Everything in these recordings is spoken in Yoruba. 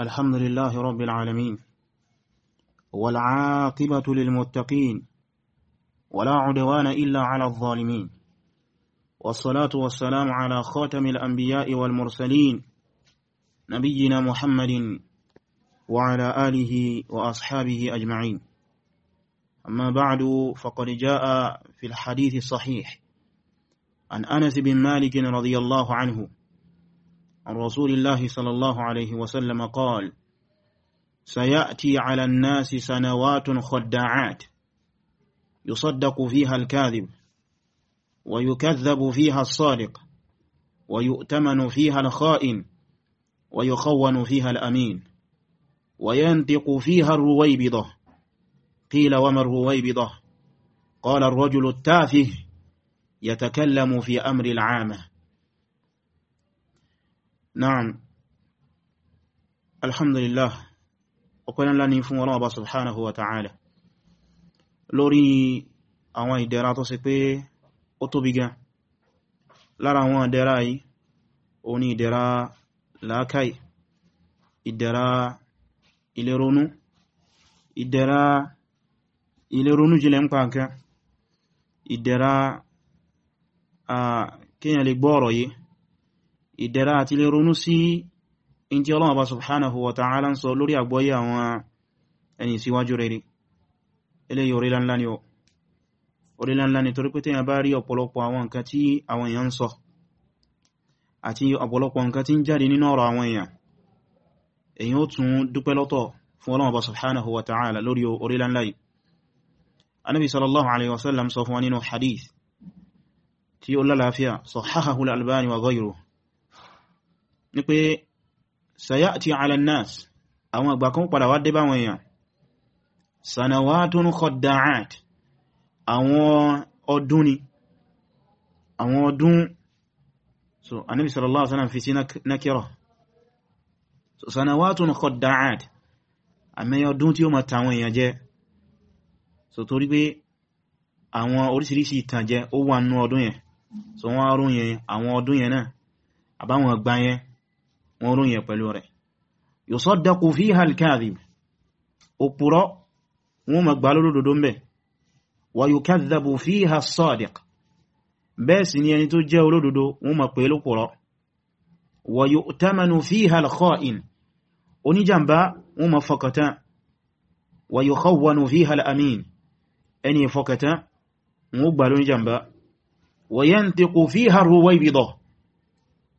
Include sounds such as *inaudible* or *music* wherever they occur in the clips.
الحمد لله رب العالمين والعاقبة للمتقين ولا عدوان إلا على الظالمين والصلاة والسلام على خاتم الأنبياء والمرسلين نبينا محمد وعلى آله وأصحابه أجمعين. أما بعد فقد جاء في الحديث الصحيح عن أنس بن مالك رضي الله عنه عن رسول الله صلى الله عليه وسلم قال سيأتي على الناس سنوات خداعات يصدق فيها الكاذب ويكذب فيها الصادق ويؤتمن فيها الخائن ويخون فيها الأمين وينطق فيها الرويبضة. قيل وما الرويبضة؟ قال الرجل التافه يتكلم في أمر العامة. Naam. Alhamdulillah. Ọpẹ́ ńlá ni fún Ọlọ́run Ọba subhanahu wa ta'ala. Lórí àwọn ìdẹ̀ra tó ṣe pé ó tóbi gan. Lára àwọn ìdẹ̀ra yìí ó ní ìdẹ̀ra làákàí ìdẹ̀ra ìlérònú ìdẹ̀ra ìlérònú jílẹ̀ ń pa nǹkan kíyàn lè gbọ́ ọ̀rọ̀ yìí ìdẹ̀ra àti lè ronú sí in tí Ọlọ́run Ọba subhanahu wa ta'ala ń sọ lórí àgbọ́yé àwọn ẹni síwájú rere eléyìí orílẹ̀ ńlá ni ó orílẹ̀ ńlá ni torí pé a bá rí ọ̀pọ̀lọpọ̀ àwọn nǹkan tí àwọn èèyàn ń sọ àti ọ̀pọ̀lọpọ̀ nǹkan tí ń jáde nínú ọ̀rọ̀ àwọn èèyàn èyàn ó tún sallallahu alaihi wasallam sọ fún wa nínú hadith tí ó lálàáfíà sahahahu al-Albani wa ghayruhu ní pé sayati ala nas àwọn àgbà kan padà wá dé bá wọn èèyàn. Sanawatun khadda'at àwọn ọdún ni àwọn ọdún. So anabi sallallahu alaihi wasallam fi sí nakira. So sanawatun khadda'at àmì ọdún tí ó ma tàwọn èèyàn jẹ. So torí pé àwọn orísìírísìí ìtànjẹ ó wà nínú ọdún yẹn. So wọ́n arún yẹn àwọn ọdún yẹn náà àbáwọn ọgbà yẹn wọ́n ròyìn pẹ̀lú rẹ̀. Yusaddaqu fiha al-kadhib. Òpùrọ́ wọ́n ma gbà lódòdó ń bẹ̀. Wa yukadhabu fiha as-sadiq. Bẹ́ẹ̀ sì ni ẹni tó jẹ́ olódodo wọ́n ma pè lópùrọ́. Wa yu'tamanu fiha al-kha'in. Oníjàmbá wọ́n ma fọkàtán wa yukhawwanu fiha al-amin. Ẹni fọkàtán wọ́n gbà lóníjàmbá. Wa yantiqu fiha ar-ruwaybidah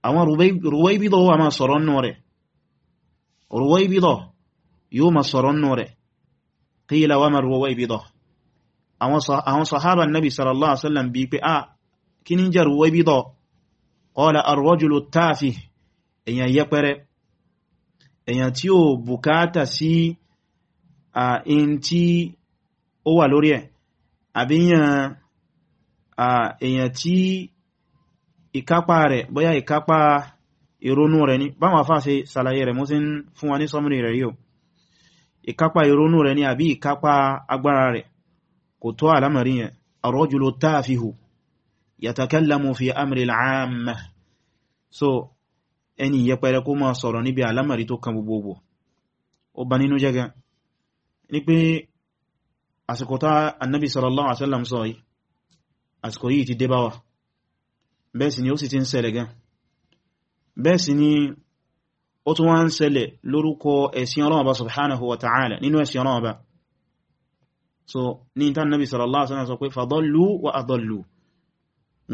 àwọn Ruwaybida wà máa sọ̀rọ̀ nù rẹ̀. Ruwaybida yóò máa sọ̀rọ̀ nù rẹ̀. Qila wa ma Ruwaybida àwọn sahaba nabi sallallahu alaihi wasallam bí pé ah kí ní jẹ́ Ruwaybida qala ar-rajulu tafih èyàn yẹpẹrẹ. Èyàn tí ó bùkátà sí èyàn tí ìkápá rẹ̀ bóyá ìkápá ìrónú rẹ̀ ní báwọn afá ṣe ṣàlàyé rẹ̀ mú sí fún wa ní sọmúrì rẹ̀ yíò ìkápá ìrónú rẹ̀ ní àbí ìkápá agbára rẹ̀? Kò tó alamari yẹn. Ar-rajulu annabi sallallahu alaihi wasallam sọ yìí àsìkò yìí ti dé bẹ́ẹ̀ sì ni ó sì ti ń ṣẹlẹ̀ gan. Bẹ́ẹ̀ sì ni ó tún wá ń ṣẹlẹ̀ lórúkọ ẹ̀sìn Ọba subhanahu wa ta'ala nínú ẹ̀sìn Ọba. So ní ìta nabi sallallahu alaihi wasallam sọ pé fadallu wa adallu.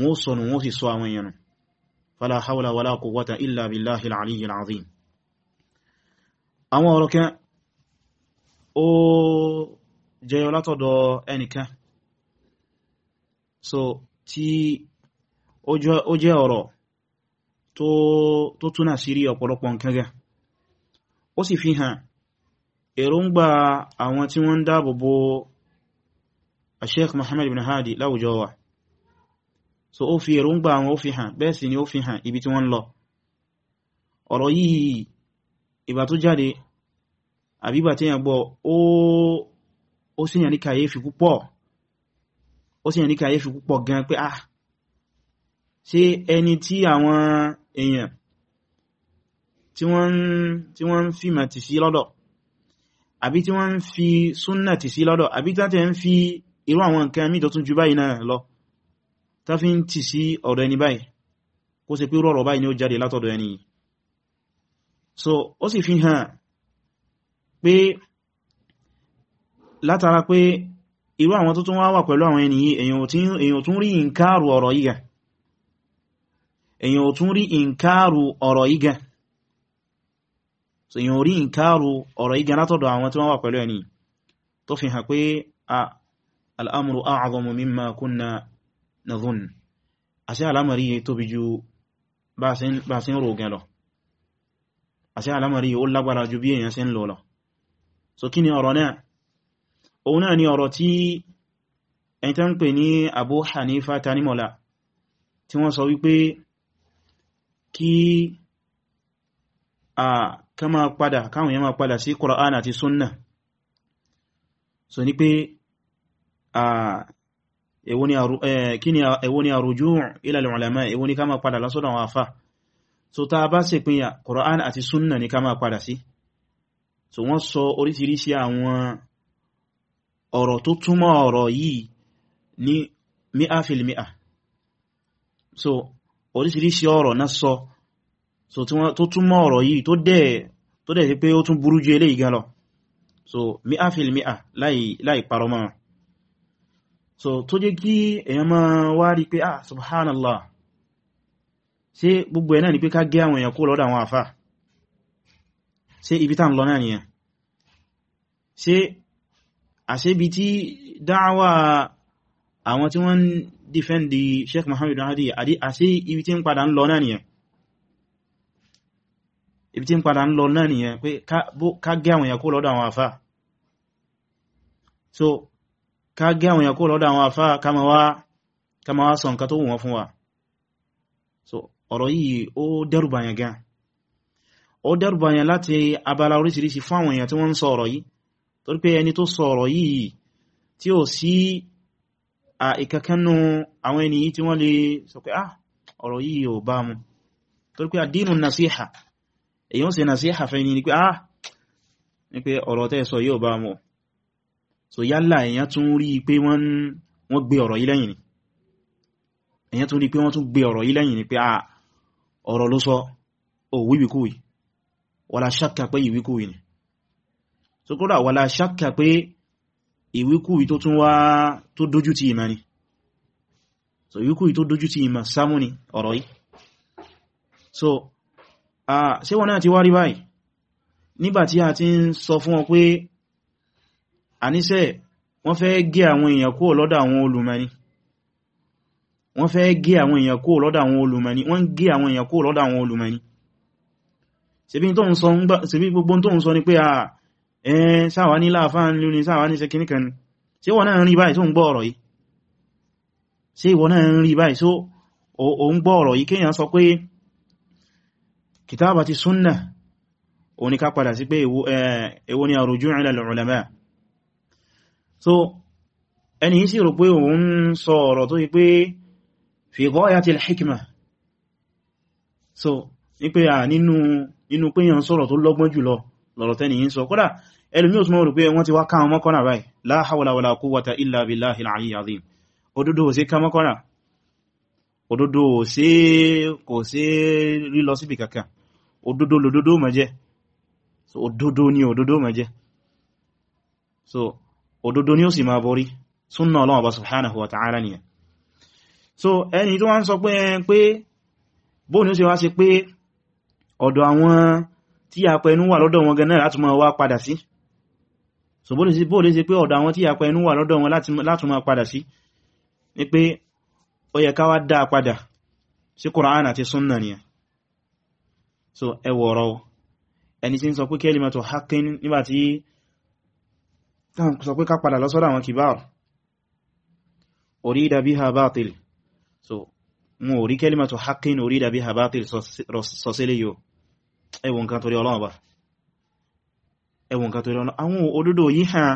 Wọ́n sọnù wọ́n sì sọ àwọn èèyàn fala hawla wala quwwata illa billahi al-aliyyil so tí ó jẹ́ ọ̀rọ̀ tó túnà sí rí ọ̀pọ̀lọpọ̀ nǹkan gan ó sì fi hàn èròǹgbà àwọn tí wọ́n dáàbòbò Sheikh Muhammad ibn Hadi láwùjọ wa. So ó fi èròǹgbà àwọn ó fi hàn bẹ́ẹ̀ sì ni ó fi hàn ibi tí wọ́n lọ. Ọ̀rọ̀ yìí ìgbà tó jáde àbígbà tí yàn gbọ́ ó sì yàn ní kàyéfì púpọ̀. Púpọ̀ gan pé ah ṣé ẹni tí àwọn èèyàn tí wọ́n ń fi mà tì sí lọ́dọ̀ àbí tí wọ́n ń fi súnnà tì sí lọ́dọ̀ àbí tàtẹ̀ ń fi irú àwọn nǹkan mí tó tún ju báyìí náà lọ tá fi ń tì sí ọ̀dọ̀ ẹni báyìí kó ṣe pé rọ̀rọ̀ báyìí ni ó jáde látọ̀dọ̀ ẹni so ó sì fi hàn pé látara pé irú àwọn tó tún wá wà pẹ̀lú àwọn ẹni yìí èyàn tún rí ìǹkàrù ọ̀rọ̀ yìí èyàn tún rí ìǹkàrù ọ̀rọ̀ yìí gan. So èyàn rí ìǹkàrù ọ̀rọ̀ yìí gan látọ̀dọ̀ àwọn tí wọ́n wà pẹ̀lú ẹni tó fi hàn pé a al'amuru a'zamu mimma kunna nadhun. Àṣẹ alamari tóbi ju bá sí ń rò gan lọ. Àṣẹ alamari ó lágbára ju bí èyàn sí lọ. So kí ni ọ̀rọ̀ náà? Òun náà ni ọ̀rọ̀ tí ẹni tán pè ní Abu Hanifa tanimola tí wọ́n sọ wípé kí a ká máa padà káwọn yẹn máa padà sí Qur'an àti Sunnah. So ní pé a èwo ni àrùjú ila al-ulama èwo ni ká máa padà lọ́sọ́dọ̀ àwọn àfá so ta bá ṣe pínyà Qur'an àti Sunnah ni ká máa padà sí. So wọ́n sọ oríṣiríṣi àwọn ọ̀rọ̀ tó túmọ̀ ọ̀rọ̀ yìí ní mi'a fil mi'a. So oríṣiríṣi ọ̀rọ̀ náà sọ. Tó túmọ̀ ọ̀rọ̀ yìí tó dẹ̀ sí pé ó tún burú jù eléyìí gan lọ. So mi'a fil mi'a láì parọ́ mọ́ so tó jẹ́ kí èyàn máa wá rí pé ah subhanallah. Ṣé gbogbo ẹ̀ náà ni pé ká gé àwọn èèyàn kó lọ́dọ̀ àwọn àfá ṣé ibi tá ń lọ náà nìyẹn? Ṣé àṣẹ́bí tí dáwà àwọn tí wọ́n dìfẹ́ndì Sheikh Muhammad Hadi. Àṣẹ́ ibi tí ń padà ń lọ náà nìyẹn. Ibi tí ń padà ń lọ náà nìyẹn pé ká gé àwọn èèyàn kó lọ́dọ̀ àwọn àfá so ká gé àwọn èèyàn kó lọ́dọ̀ àwọn àfá ká ma wá sọ nǹkan tó wù wọ́n wa. So ọ̀rọ̀ yìí ó dẹ́rùbàyàn gan. Ó dẹ́rùbàyàn láti abala oríṣiríṣi fún àwọn èèyàn tí wọ́n ń sọ ọ̀rọ̀ yìí. Torí pé ẹni tó sọ ọ̀rọ̀ yìí tí ó à ìkankanú àwọn ẹni tí wọ́n lè sọ ah ọ̀rọ̀ yìí ò bá mu. Torí pé àdínú nasíhà èyàn ṣe nasíhà fẹ́ ni pé ah ní pé ọ̀rọ̀ tẹ́ sọ yìí bá mu. So yálà èyàn tún rí pé wọ́n gbé ọ̀rọ̀ yìí lẹ́yìn ni. Èyàn tún rí pé wọ́n tún gbé ọ̀rọ̀ yìí lẹ́yìn ni pé ah ọ̀rọ̀ ló sọ ò wíwíkúwì wala ṣákà pé ìwíkúwì ni. So kódà wala ṣákà pé ìwíkúwì tó tún wá tó dójú ti ìmá ni. So ìwíkúwì tó dójú ti ìmá sámú ni ọ̀rọ̀ yìí. So a ṣé wọ́n náà ti wá rí báyìí? Nígbàtí a ti ń sọ fún wọn pé àníṣẹ́ wọ́n fẹ́ gé àwọn èèyàn kúrò lọ́dọ̀ àwọn olùmọ̀ni wọ́n fẹ́ gé àwọn èèyàn kúrò lọ́dọ̀ àwọn olùmọ̀ni wọ́n gé àwọn èèyàn kúrò lọ́dọ̀ àwọn olùmọ̀ni ṣebí gbogbo tó ń sọ ni pé a ẹn sáwà ní láàfáà ní ní sáwà ní sẹkìní kan ṣé wọ́n náà ń rí báyìí? Tó ń gbọ́ ọ̀rọ̀ yìí? Ṣé ìwọ náà ń rí báyìí? Tó o ń gbọ́ ọ̀rọ̀ yìí? Kéèyàn sọ pé kìtàbà ti súnnà o ní ká padà sí pé èwo ni àrùjú ila al-ulama. So ẹni yìí sì rò pé òun sọ fi ghayatil hikma so ní pé à nínú pé yàn sọ̀rọ̀ tó lọ́gbọ́n jùlọ lọ́rọ̀ tẹ́ni yìí sọ kódà ẹlùmí ò túnmọ̀ rò pé wọ́n ti wá káwọn mọ́kànlá báyìí. La hawla wala quwwata illa billahil aliyyil azim. Òdodo sí ká mọ́kànlá. Òdodo sí kò sí rí ń ó sì wá sí pé ọ̀dọ̀ àwọn tí a pẹ inú wà lọ́dọ̀ wọn gan náà láti máa wá padà sí. So bó lè ṣe pé ọ̀dọ̀ àwọn tí a pẹ inú wà lọ́dọ̀ wọn láti máa padà sí ní pé ó yẹ ká dá padà sí Kùránì àti súnnà nìyẹn. So ẹwọ̀ ọ̀rọ̀ ẹni tí ń sọ pé kalimatu haqqin nígbà tí sọ pé ká padà lọ́sọ́dọ̀ àwọn kìbáà urida biha batil. So wọn ò rí kalimatu haqqin urida biha batil sọ ẹwọ̀n kan torí Ọlọ́run bá ẹwọ̀n kan torí Ọlọ́run àwọn òdodo yìí hàn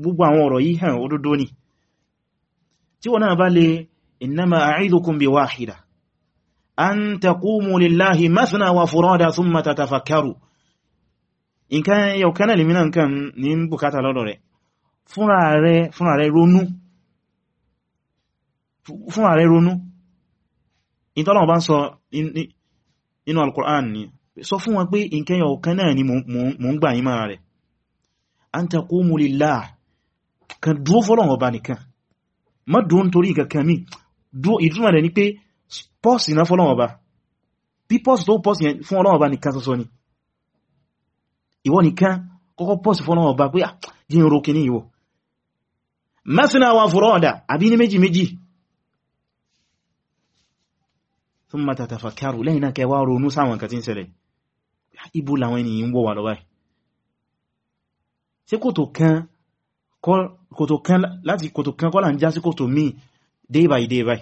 gbogbo àwọn ọ̀rọ̀ yìí hàn òdodo ni. Tí wọ́n náà bá lè innama a'idukum bi wahida. An taqumu lillahi mathna wa al-Qur'an ni sọ fún wọn pé nǹkan yau kana ni mo ń gbà yí mara rẹ̀. An taqumu lillahi kan dúó fọ́lọ̀wọ̀ bá nìkan. Má dúó nítorí kankan mi. Ìtumọ̀ rẹ̀ ni pé pọ́ọ̀sì náà fọ́lọ̀wọ̀ bá bí pọ́ọ̀sì tó pọ́ọ̀sì fún ọlọ́wọ̀ bá nìkan ṣoṣo ni. Ìwọ nìkan kọ́kọ́ pọ́ọ̀sì fọ́lọ̀wọ̀ bá pé jí ń rókè ní ìwọ masna wa furada. Àbí ní méjì méjì. Thumma tatafakkaru. Lẹ́yìn náà kẹwàá ronú sáwọn kan tí ń ṣẹlẹ̀ ibo làwọn ènìyàn wọ́ wà lọ́wọ́ sí kòtò kan kòtò kan láti kòtò kan kọ́lá ń já sí kòtò míì day by day by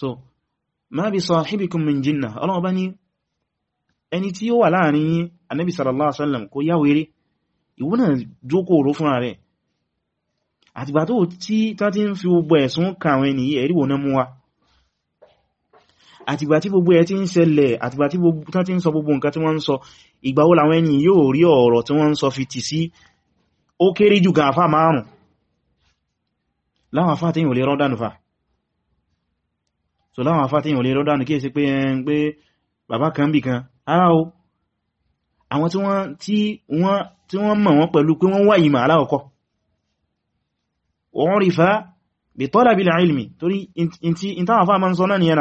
so ma bi sahibikum min jinna ọlọ́wọ́ bá ní ẹni tí ó wà láàárín yín annabi sallallahu alaihi wasallam ń wa àtìgbà tí gbogbo ẹ̀ ti ń ṣẹlẹ̀ àtìgbà tí tá ti ń sọ gbogbo nǹkan tí wọ́n ń sọ ìgbà wo làwọn ẹni yóò rí ọ̀rọ̀ tí wọ́n ń sọ fi tì sí? Ó kéré jù gan àfá márùn láwọn àfá ò lè rọ́dánù fa so láwọn àfá tí yìí ò lè rọ́dánù kí è sí pé ẹn pé bàbá kan bì kan. Ara o. Àwọn tí wọ́n mọ̀ wọ́n wọ́n wọ́n rí ilmi. Torí in táwọn àfá ma ń sọ náà nìyẹn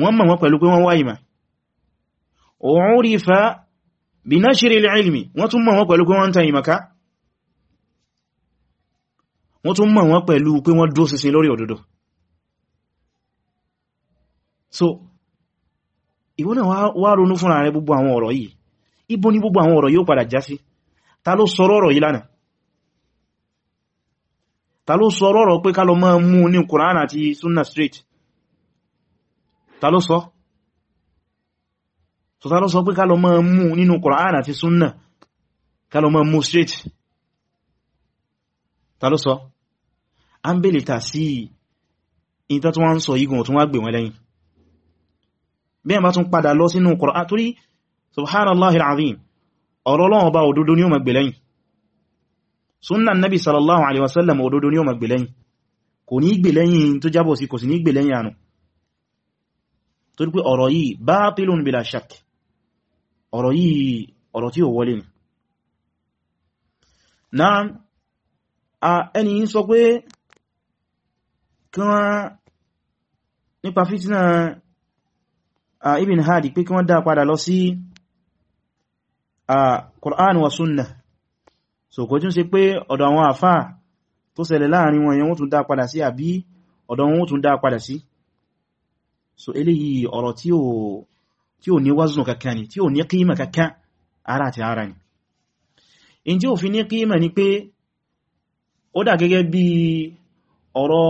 wọ́n mọ̀ wọ́n pẹ̀lú pé wọ́n wá ìmọ̀ urifa bí nashri al-ilmi. Wọ́n tún mọ̀ wọ́n pẹ̀lú pé wọ́n ta ìmọ̀ká wọ́n tún mọ̀ wọ́n pẹ̀lú pé wọ́n dúró ṣinṣin lórí òdodo. So ìwọ náà wá ronú fúnra rẹ gbogbo àwọn ọ̀rọ̀ yìí. Ibo ni gbogbo àwọn ọ̀rọ̀ yóò padà já sí? Ta ló sọ ọ̀rọ̀ yìí lánàá? Ta ló sọ ọ̀rọ̀ pé ká lọ máa mú ní Kùránì àti Sunna straight ta ló sọ? So ta ló sọ pé ká lọ mú nínú Kùránì àti Sunna ká lọ máa mú straight. Ta ló sọ? A ń bèèrè tà sí ìta tí wọ́n ń sọ igun tún wá gbè wọ́n lẹ́yìn. Bí bá tún padà lọ sínú Kùránì torí subhanallahi alazim ọ̀rọ̀ Ọlọ́run ọba òdodo ni nabi sallallahu alaihi wasallam òdodo ni ó máa gbè lẹ́yìn. Kò ní gbè lẹ́yìn tó jábọ̀ sí kò sí ní gbè ànù torí pé ọ̀rọ̀ yìí batilun bila shak. Ọ̀rọ̀ yìí ọ̀rọ̀ tí ó wọlé ni. Na a ẹni sọ pé kí wọ́n nípa fitna a ibn hadi pé kí wọ́n dá padà lọ sí a Qur'an wa sunnah. So kò tún ṣe pé ọ̀dọ̀ àwọn àfáà tó ṣẹlẹ̀ láàárín wọn yẹn wọ́n tún dá padà sí àbí ọ̀dọ̀ wọn tún dá padà sí so eléyìí ọ̀rọ̀ tí ó tí ó ní waznu kankan ni tí ó ní kankan ara àti ara ni. In tí ó fi ní kíma ni pé ó dà gẹ́gẹ́ bí ọ̀rọ̀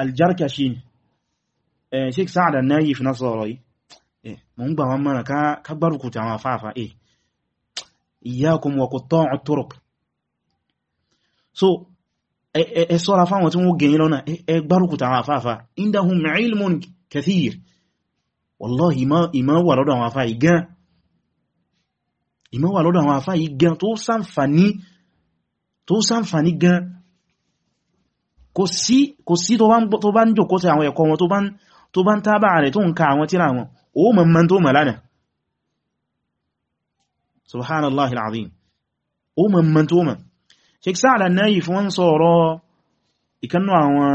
aljarkashi ni. Sheikh Sa'ad an-Nayi fi náà sọ̀rọ̀ yìí. Mo ń gbà wọn mọ́ra ká gbárùkù tàwọn afáfá eh iyyakum wa qutta'u turuq so ẹ ṣọ́ra fáwọn tí wọ́n gẹ̀yìn lọ́nà. Ẹ gbárùkùtà àwọn àfáàfá indahum ilmun kathir wallahi ìmọ̀ wà lọ́dọ̀ àwọn àfáà igán ìmọ̀ wà lọ́dọ̀ àwọn àfáà igán tó ṣàǹfàní tó ṣàǹfàní gan kò sí kò sí tó bá ń jòkó sí àwọn ẹ̀kọ́ wọn tó bá ń tábà rẹ̀ tó ń ka àwọn tíra wọn ó mọ̀ mọ́ tó mọ̀ lánàá subhanallahi alazim ó mọ̀ mọ́ tó mọ̀ Sheikh Sa'ad an-Nayi fún wọ́n sọ̀rọ̀ ìkannú àwọn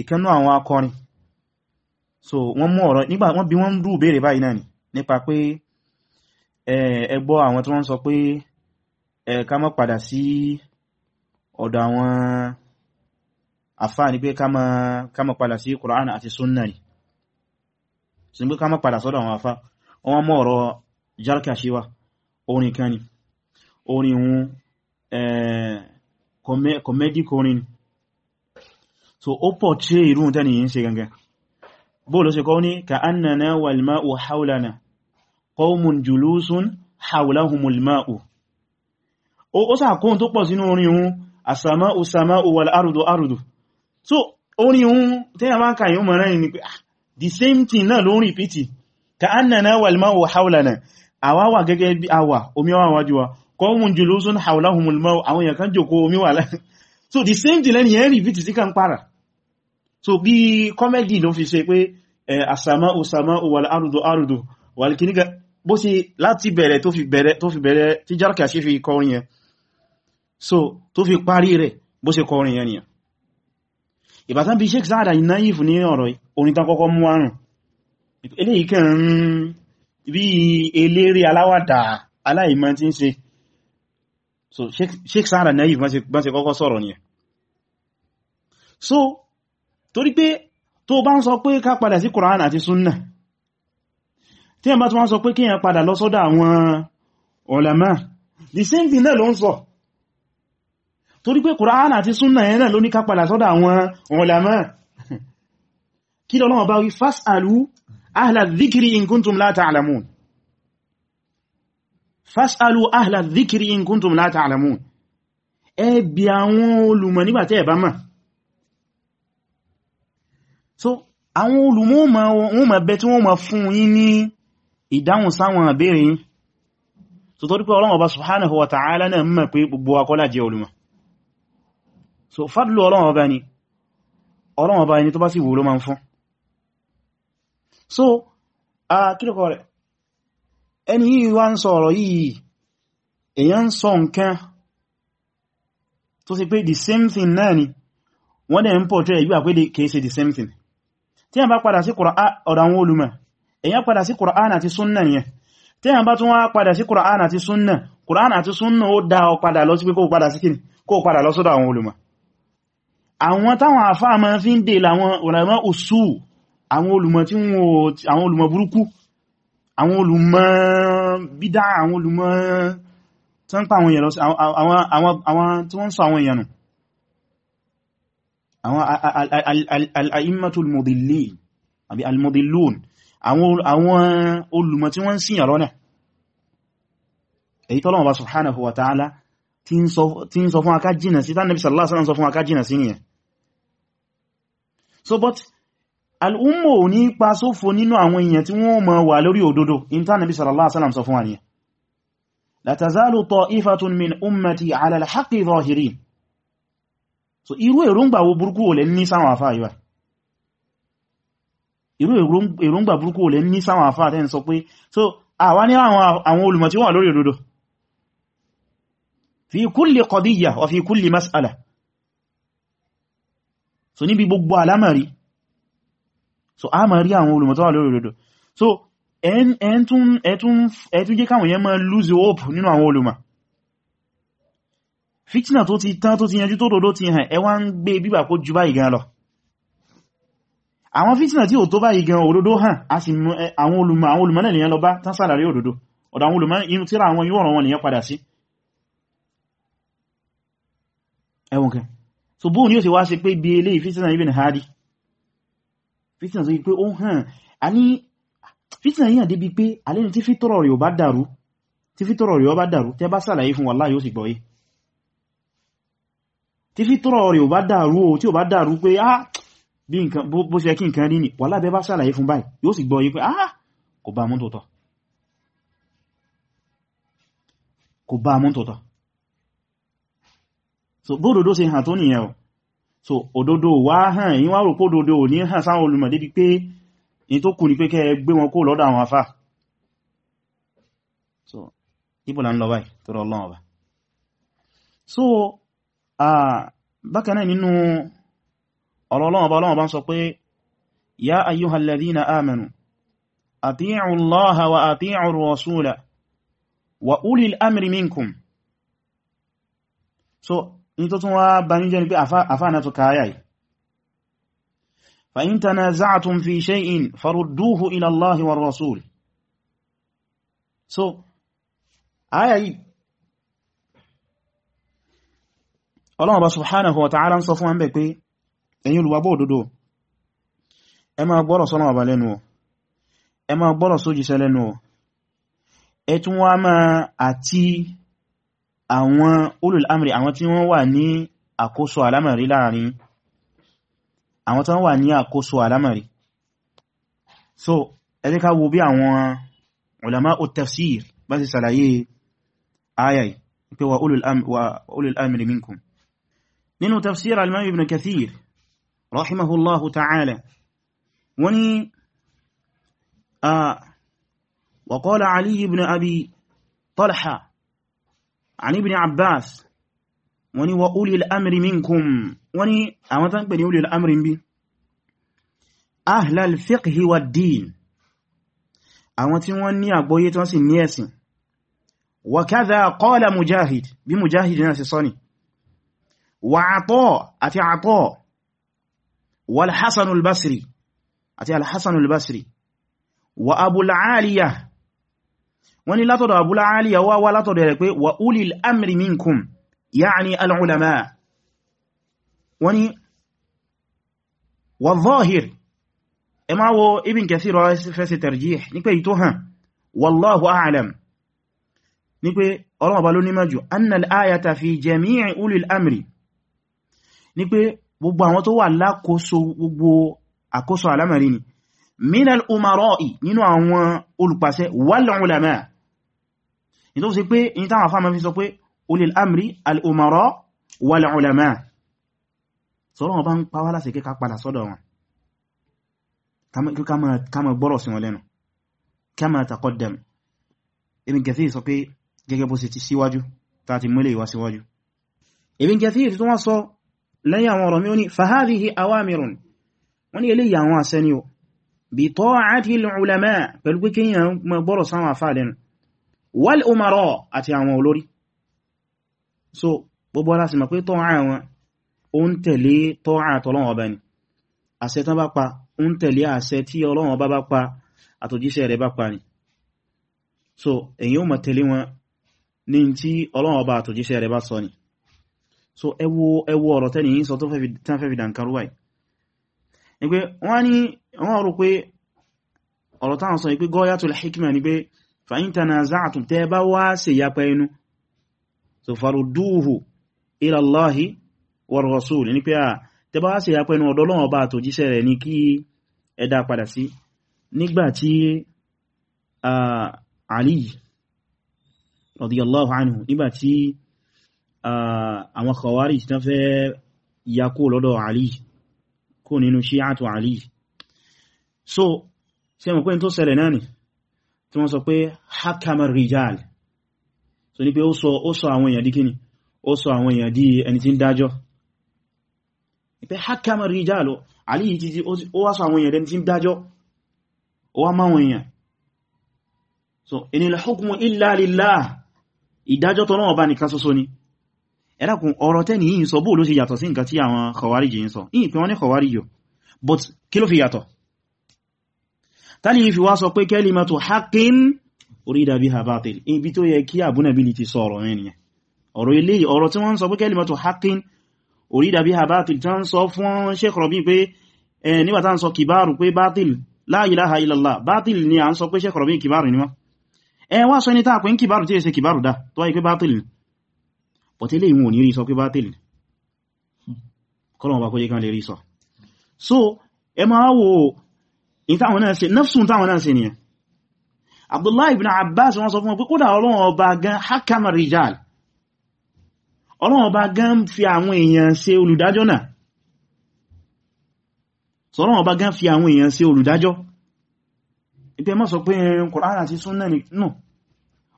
ìkannú àwọn akọrin. So wọ́n mú ọ̀rọ̀ nígbà wọ́n bí wọ́n rú bèèrè báyìí náà ni nípa pé ẹgbọ́ àwọn tí wọ́n sọ pé ká má padà sí ọ̀dọ̀ àwọn àfáà pé ká má padà sí Qur'an àti ni. Sí pé ká má padà sọ́dọ̀ àwọn àfáà. Wọ́n mú ọ̀rọ̀ Jarkashi wá orin kan ni. Orin ohun comedic orin so ó pọ̀ tí irú tẹ́ni yìí ń ṣe gangan. Bóòlù sí kọ́ ní ka annana wal ma'u haulana qawmun julusun haulahumul ma'u. Ó sàkóhun tó pọ̀ sínú orin ohun as-sama'u sama'u wal ardu. Ardu so orin ohun tẹ́yà máa kàyí ọmọ rẹ̀ ni pé ah the same thing náà ló ń rìpítì ka annana wal ma'u hawlana. Àwa wà gẹ́gẹ́ bí àwà omi wà wájú wa. Qawmun julusun hawlahumul ma'u. Àwọn èèyàn kan jòkó omi wà láàárín *laughs* so the same thing lẹ́ni yẹn rìpítì sí kan para so bí comedy ló fi ṣe pé as-sama'u sama'u wal ardu ardu wal kiniga bó ṣe láti bẹ̀rẹ̀ tó fi bẹ̀rẹ̀ tí jarka ṣe fi kọrin yẹn. So tó fi parí rẹ̀ bó ṣe kọrin yẹn nìyàn ìbátan bí Sheikh Saada náyìfù ní ọ̀rọ̀ orin tán kọ́kọ́ mú àrùn. Eléyìí so Sheikh Saada náyìfù bá ṣe kọ́kọ́ so torí pé tó bá ń sọ pé ká padà sí Kùránì àti Sunnah tí ẹ̀bá tó wọ́n sọ pé kí yẹn padà lọ sọ́dọ̀ àwọn ulama the same thing náà ló ń sọ. Torí pé Kùránì àti súnnà yẹn náà ló ní ká padà sọ́dọ̀ àwọn ulama. Kí lọ́lọ́wọ́ bá fas'alu ahla dhikri in kuntum la fas'alu ahla dhikri in kuntum la ta'lamun. Ẹ bi àwọn olùmọ̀ nígbàtẹ́ ẹ bá mọ̀ so àwọn olùmọ̀ wọn ma bẹ tí wọ́n ma fún yín ní ìdáhùn sáwọn àbẹ́rẹ̀ yìí so torí pé Ọlọ́run Ọba subhanahu wa ta'ala náà mọ̀ pé gbogbo akọ́lá jẹ́ olùmọ̀. So fadlu Ọlọ́run Ọba ni. Ọlọ́run Ọba ni tó bá so a kílùkọ rẹ̀? Ẹni yìí wá ń sọ ọ̀rọ̀ yìí. Èyàn the same thing náà ni. Wọ́n dẹ̀ ń pọ̀ tẹ́ ìgbà pé kìí the same thing tí a bá padà sí ọ̀dọ̀ àwọn olùmọ̀ èyàn padà sí Kùránì àti súnnà nìyẹn. Tí a bá tún wá padà sí Kùránì àti súnnà Kùránì àti súnnà ó dá ọ padà lọ sí pé kó padà sí kíni kó padà lọ sọ́dọ̀ àwọn olùmọ̀. Àwọn táwọn àfáà máa fi ń dè láwọn ulama usu àwọn olùmọ̀ tí wọ́n àwọn olùmọ̀ burúkú àwọn olùmọ̀ bídá àwọn olùmọ̀ tí wọ́n pa àwọn èèyàn lọ sí àwọn tí wọ́n sọ àwọn èèyàn nù àwọn al-a'immatul mudillin àbí al-mudillun. Àwọn olùmọ̀ tí wọ́n ń síyàn lọ́nà. Èyí tọ́lọ́wọ́ bá subhanahu wa ta'ala tí ń sọ fún aká jìnnà sí tánàbí sallallahu alaihi wasallam sọ fún aká jìnnà sí nìyẹn. So but al'ummo ní pa sófò nínú àwọn èèyàn tí wọ́n ma wà lórí òdodo in tánàbí sallallahu alaihi wasallam sọ fún wa nìyẹn. La tazalu ta'ifatun min ummati ala al-haqqi zahirin so irú èròǹgbà wo burúkú olè ní sáwọn àfáà yíwa irú èròǹgbà burúkú olè ní sáwọn àfáà tẹ́ ń sọ pé so àwa ní àwọn olùmọ̀ tí wọ́n lórí òdodo. Fi kulli qadiyya wa fi kulli mas'ala. So níbi gbogbo alamari so a ma rí àwọn olùmọ̀ tó wà lórí òdodo. So ẹ̀tún jẹ́ káwọn yẹn ma lose hope nínú àwọn olùmọ̀ fitna tó ti tán tó ti yanjú tó dòdó ti hàn ẹwà ń gbé bíbà kó jù báyìí gan lọ. Àwọn fitna tí ò tó báyìí gan òdodo hàn a sì àwọn olùmọ̀ àwọn olùmọ̀ náà nìyẹn lọ bá tán sàlàrí òdodo. Ọ̀dọ̀ àwọn olùmọ̀ inú tíra àwọn yíò ọ̀rọ̀ wọn nìyẹn padà sí. Ẹwọ̀n kẹ so bóò ní ó sì wá ṣe pé bí eléyìí fitna ibn hadi? Fitna tó yí pé ó hàn. A ní fitna yíyàn débi pé alẹ́ni tí fítọ́rọ̀ rẹ̀ ò bá dàrú tí fítọ́rọ̀ rẹ̀ ò bá dàrú tẹ́ bá ṣàlàyé fún wallahi yóò sì gbọ́yé tí fítọ́rọ̀ rẹ̀ ò bá dàrú o tí ò bá dàrú pé ah bí nǹkan bó ṣe kí nǹkan rí ní wallahi bẹ́ bá ṣàlàyé fún báyìí yóò sì gbọ́yé pé ah kò bá mú tòótọ́. Kò bá mú tòótọ́. So bódòdó ṣe hàn tó nìyẹn o. So òdodo wá hàn yí wá rò pó òdodo ò ní hàn sáwọn olùmọ̀ débi pé in tó kù ní so ibo la ń lọ so bákanáà nínú ọlọ́wọ́ bá ọlọ́wọ́ bá ń sọ pé ya ayyuhal ladhina amanu ati'u allaha wa ati'u rasula wa ulil amri minkum. So in tó tún wá bá ní jẹ́ ni pé àfáànà tó káyà yìí. Fa in tanaza'tum fi shay'in farudduhu ila Allahi war rasul. So aya yìí Ọlọ́run bá subhanahu wa ta'ala ń sọ fún ẹgbẹ̀ pé ẹ̀yin olùwàbọ̀ òdodo ẹ máa gbọ́rọ̀ sọ́nà ọba lẹ́nu ẹ máa gbọ́rọ̀ sójíṣẹ́ lẹ́nu ẹ tún wá máa àti àwọn ulul amri àwọn tí wọ́n wà ní àkóso alámàrí láàárín àwọn tán wà ní so ẹ jẹ́ ká wo bí àwọn ulama at-tafsir bá sì ṣàlàyé ayayi pé wa ulul amri minkum nínú tafsir al-imam ibn kathir rahimahullahu ta'ala wani a وقال علي بن أبي طلحة عن ابن عباس وني وأولي الأمر منكم. وني أما تنقل أولي الأمر بي أهل الفقه والدين. أما تنوني أبوية تنسي نيسي وكذا قال مجاهد بمجاهد ناس صني وعطاء أتي عطاء والحسن البصري أتي الحسن البصري وأبو العالية wọ́n ní látọ̀dọ̀ Abu al-Aliya wá wá látọ̀dọ̀ rẹ̀ pé wa ulil amri minkum ya'ni al-ulama wọ́n ní wa zahir ẹ máa wo Ibn Kathir fẹ́sì tarjih ní pé ìtò hàn wallahu a'lam ní ní pé gbogbo àwọn tó wà lákòóso gbogbo àkóso alamari ni. Minal umara'i nínú àwọn olùpàṣẹ wal ulama. Ní tó sì pé ní táwọn afáàmà fi sọ pé ulil amri al'umara wal ulama. Sọ́rọ̀ wọn bá ń pàwà láti kíkà padà sọ́dọ̀ wọn. Kama gbọ́rọ̀ sí wọn lẹ́nu. Kama taqaddam. Ibn Kathir sọ pé gẹ́gẹ́ bó sì ti síwájú tàti múlẹ̀ ìwá síwájú. Ibn Kathir tó wọ́n sọ lẹ́yìn àwọn ọ̀rọ̀ mi ó ní fahadhihi awamirun wọ́n ní eléyìí àwọn àṣẹ ni ó bi ta'ati al-ulama. pẹ̀lú pé kíyàn gbọ́rọ̀ sáwọn àfáà lẹ́nu. wal àti àwọn olórí. so gbogbo ara sì mọ̀ pé tọ́wọ́ àwọn ń tẹ̀lé tọ́wọ́ mọ̀ so ẹwọ ẹwọ ọ̀rọ̀ tẹ́ni yí sọ tó fẹ́ fi dànkarú báyìí. Ni pé wọ́n ní wọ́n rò pé ọ̀rọ̀ táwọn sọ ni pé gọ́yàtul hikma ni pé fa'in tanaza'tum tẹ́ bá wá ṣe yapa inú so farudduhu ila Allahi war rasul ní pé a tẹ́ bá wá ṣe yapa inú ọ̀dọ̀ Ọlọ́run Ọba ní àwọn Khawarij tán fẹ́ yakó lọ́dọ̀ Ali kó nínú Shi'atu Ali. So ṣe mọ̀ pé tó ṣẹlẹ̀ náà ni? Tí wọ́n sọ pé hakama rijal so ní pé ó sọ àwọn èèyàn di kíni? Ó sọ àwọn èèyàn di ẹni tí ń dájọ́. Pé hakama rijal alì yìí títí ó wá sọ àwọn so inil hukmu illa lillah. Ìdájọ́ tọ́nà ọba nìkan ṣoṣo ni ẹ̀dàkùn ọ̀rọ̀ tẹ́ni yìí sọ bóò ló ṣe yàtọ̀ sí nǹkan tí àwọn khawarij yìí sọ? Yìí pé wọ́n ní yìí but kí ló fi yàtọ̀? Tàní fi wá sọ pé kalimatu haqqin urida biha batil. Ibi tó yẹ kí àbúnàbílì ti sọ ọ̀rọ̀ ẹniyàn ọ̀rọ̀ ilé ọ̀rọ̀ tí wọ́n sọ pé kalimatu haqqin urida biha batil tán sọ fún Sheikh Rabi pé ń la ilaha ni a ń sọ pé Sheikh ni wọ́n. Ẹ wá sọ ní tàà pé kìbáàrù tí è ṣe kìbáàrù dá bọ̀tí lè ìwọ̀n ní rí sọ pé batil ni kọ́lọ̀ bá kó jẹ́ kan lè rí sọ. So ẹ máa wo ìtàwọn náà ṣe nafsun táwọn náà ṣe Abdullahi ibn Abbas wọ́n sọ fún pé kódà Ọlọ́run ọba gan hakama rijal. Ọlọ́run ọba gan fi àwọn èèyàn ṣe olùdájọ́ náà. So Ọlọ́run ọba gan fi àwọn èèyàn ṣe olùdájọ́. Ìpé mọ́ sọ pé Kùránì àti súnnà nù